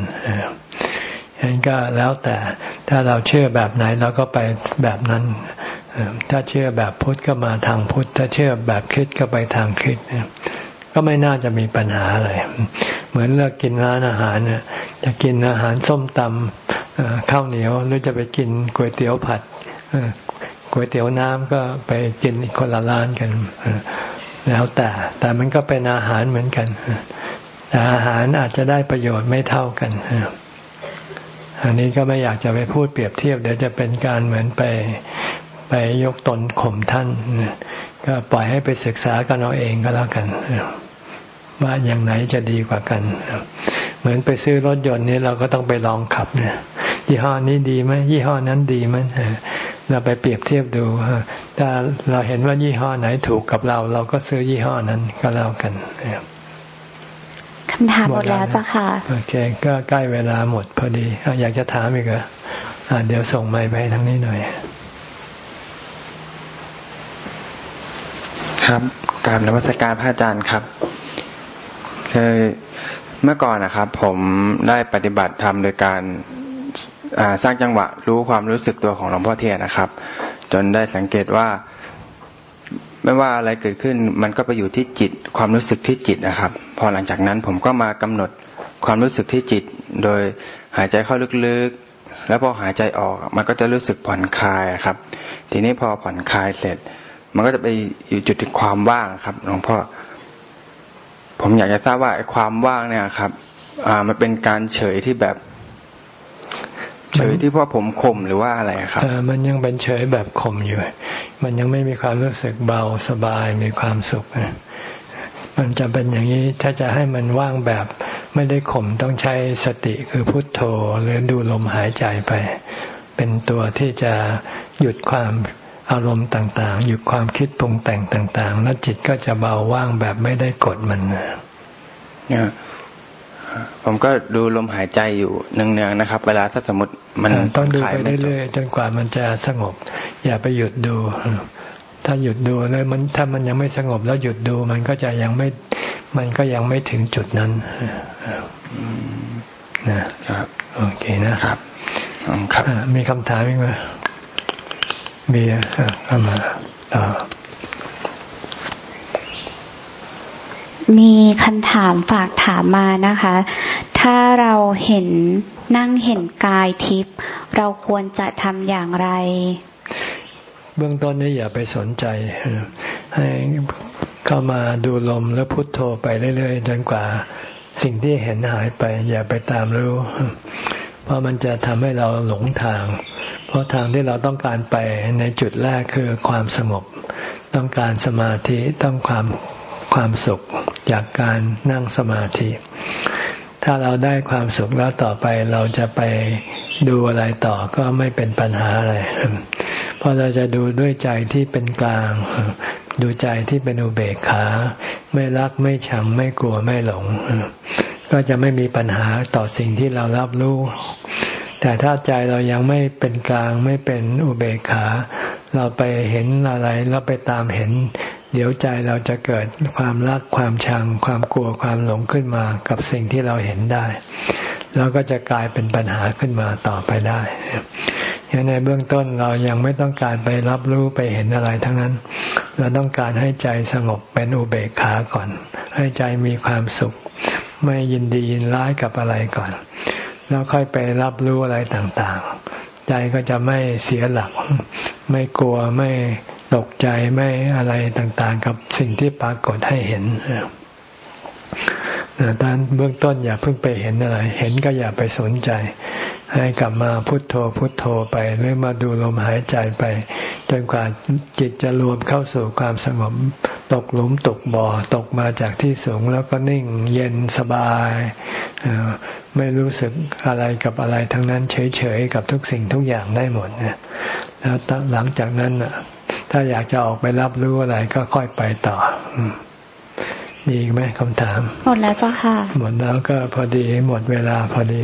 ฉะนั้นก็แล้วแต่ถ้าเราเชื่อแบบไหนเราก็ไปแบบนั้น ถ้าเชื่อแบบพุทธก็มาทางพุทธ ถ้าเชื่อแบบคริสก็ไปทางคริสก็ไม่น่าจะมีปัญหาอะไร เหมือนเลือกกินร้านอาหารเนี่ยจะกินอาหารส้มตำข้าวเหนียวหรือจะไปกินก๋วยเตี๋ยวผัดก๋วยเตี๋ยวน้ำก็ไปกินคนละร้านกัน แล้วแต่ แต่มันก็เป็นอาหารเหมือนกัน แต่อาหารอาจจะได้ประโยชน์ไม่เท่ากันอันนี้ก็ไม่อยากจะไปพูดเปรียบเทียบ เดี๋ยวจะเป็นการเหมือนไปไปยกตนข่มท่าน ก็ปล่อยให้ไปศึกษากันเอาเองก็แล้วกัน ว่าอย่างไหนจะดีกว่ากัน เหมือนไปซื้อรถยนต์นี้เราก็ต้องไปลองขับเนี่ยยี่ห้อนี้ดีไหมยี่ห้อนั้นดีไหมเราไปเปรียบเทียบดูถ้าเราเห็นว่ายี่ห้อไหนถูกกับเรา เราก็ซื้อยี่ห้อนั้นก็แล้วกันคำถามหมดแล้วจ้ะค่ะโอเค ก็ใกล้เวลาหมดพอดีอยากจะถามอีกเหรอเดี๋ยวส่งไมค์ไปทางนี้หน่อยครับกราบนมัสการพระอาจารย์ครับ คือเมื่อก่อนนะครับ ผมได้ปฏิบัติธรรมโดยการสร้างจังหวะรู้ความรู้สึกตัวของหลวงพ่อเทียนนะครับ จนได้สังเกตว่า ไม่ว่าอะไรเกิดขึ้น มันก็ไปอยู่ที่จิต ความรู้สึกที่จิตนะครับ พอหลังจากนั้นผมก็มากำหนดความรู้สึกที่จิต โดยหายใจเข้าลึกๆ แล้วพอหายใจออก มันก็จะรู้สึกผ่อนคลายครับ ทีนี้พอผ่อนคลายเสร็จ มันก็จะไปอยู่จุดที่ความว่างครับหลวงพ่อ ผมอยากจะทราบว่าไอ้ความว่างเนี่ยครับ อ่า มันเป็นการเฉยที่แบบเฉยที่พ่อผมข่มหรือว่าอะไรครับเออมันยังเป็นเฉยแบบข่มอยู่ มันยังไม่มีความรู้สึกเบาสบายมีความสุขมันจะเป็นอย่างนี้ถ้าจะให้มันว่างแบบ ไม่ได้ข่มต้องใช้สติคือพุทโธหรือดูลมหายใจไป เป็นตัวที่จะหยุดความ อารมณ์ต่างๆ หยุดความคิดปรุงแต่งต่าง ๆ แล้วจิตก็จะเบาว่างแบบไม่ได้กดมันเนี่ยผมก็ดูลมหายใจอยู่เนืองๆนะครับ เวลาถ้าสมมติมันต้องดูไปเรื่อยๆจนกว่ามันจะสงบ อย่าไปหยุดดู ถ้าหยุดดูแล้วมันถ้ามันยังไม่สงบแล้วหยุดดูมันก็จะยังไม่ มันก็ยังไม่ถึงจุดนั้นนะครับ โอเคนะครับครับมีคำถามอีกไหม เบียร์เข้ามาต่อมีคำถามฝากถามมานะคะ ถ้าเราเห็นนั่งเห็นกายทิพย์เราควรจะทำอย่างไร เบื้องต้นนี้อย่าไปสนใจ ให้เข้ามาดูลมแล้วพุโทโธไปเรื่อยๆจนกว่าสิ่งที่เห็นหายไป อย่าไปตามรู้เพ ราะมันจะทำให้เราหลงทาง เพราะทางที่เราต้องการไปในจุดแรกคือความสงบ ต้องการสมาธิต้องความความสุขจากการนั่งสมาธิ ถ้าเราได้ความสุขแล้วต่อไปเราจะไปดูอะไรต่อก็ไม่เป็นปัญหาอะไร เพราะเราจะดูด้วยใจที่เป็นกลาง ดูใจที่เป็นอุเบกขา ไม่รักไม่ชังไม่กลัวไม่หลง ก็จะไม่มีปัญหาต่อสิ่งที่เรารับรู้ แต่ถ้าใจเรายังไม่เป็นกลางไม่เป็นอุเบกขา เราไปเห็นอะไรแล้วไปตามเห็น เดี๋ยวใจเราจะเกิดความรักความชัง ความกลัวความหลงขึ้นมากับสิ่งที่เราเห็นได้ แล้วก็จะกลายเป็นปัญหาขึ้นมาต่อไปได้ ยังในเบื้องต้นเรายังไม่ต้องการไปรับรู้ไปเห็นอะไรทั้งนั้น เราต้องการให้ใจสงบเป็นอุเบกขาก่อน ให้ใจมีความสุข ไม่ยินดียินร้ายกับอะไรก่อน แล้วค่อยไปรับรู้อะไรต่างๆ ใจก็จะไม่เสียหลัก ไม่กลัวไม่ตกใจไม่อะไรต่างๆ กับสิ่งที่ปรากฏให้เห็นตอนเบื้องต้นอย่าเพิ่งไปเห็นอะไร เห็นก็อย่าไปสนใจ ให้กลับมาพุโทโธพุโทโธไปหรือมาดูลมหายใจไป จนกว่าจิตจะรวมเข้าสู่ความสงบตกหลุมตกบ่อตกมาจากที่สูงแล้วก็นิ่งเย็นสบาย ไม่รู้สึกอะไรกับอะไรทั้งนั้นเฉยๆกับทุกสิ่งทุกอย่างได้หมดเนี่ยแล้วหลังจากนั้นถ้าอยากจะออกไปรับรู้อะไรก็ค่อยไปต่อมีอีกไหมคำถาม หมดแล้วจ้าค่ะ หมดแล้วก็พอดีหมดเวลาพอดี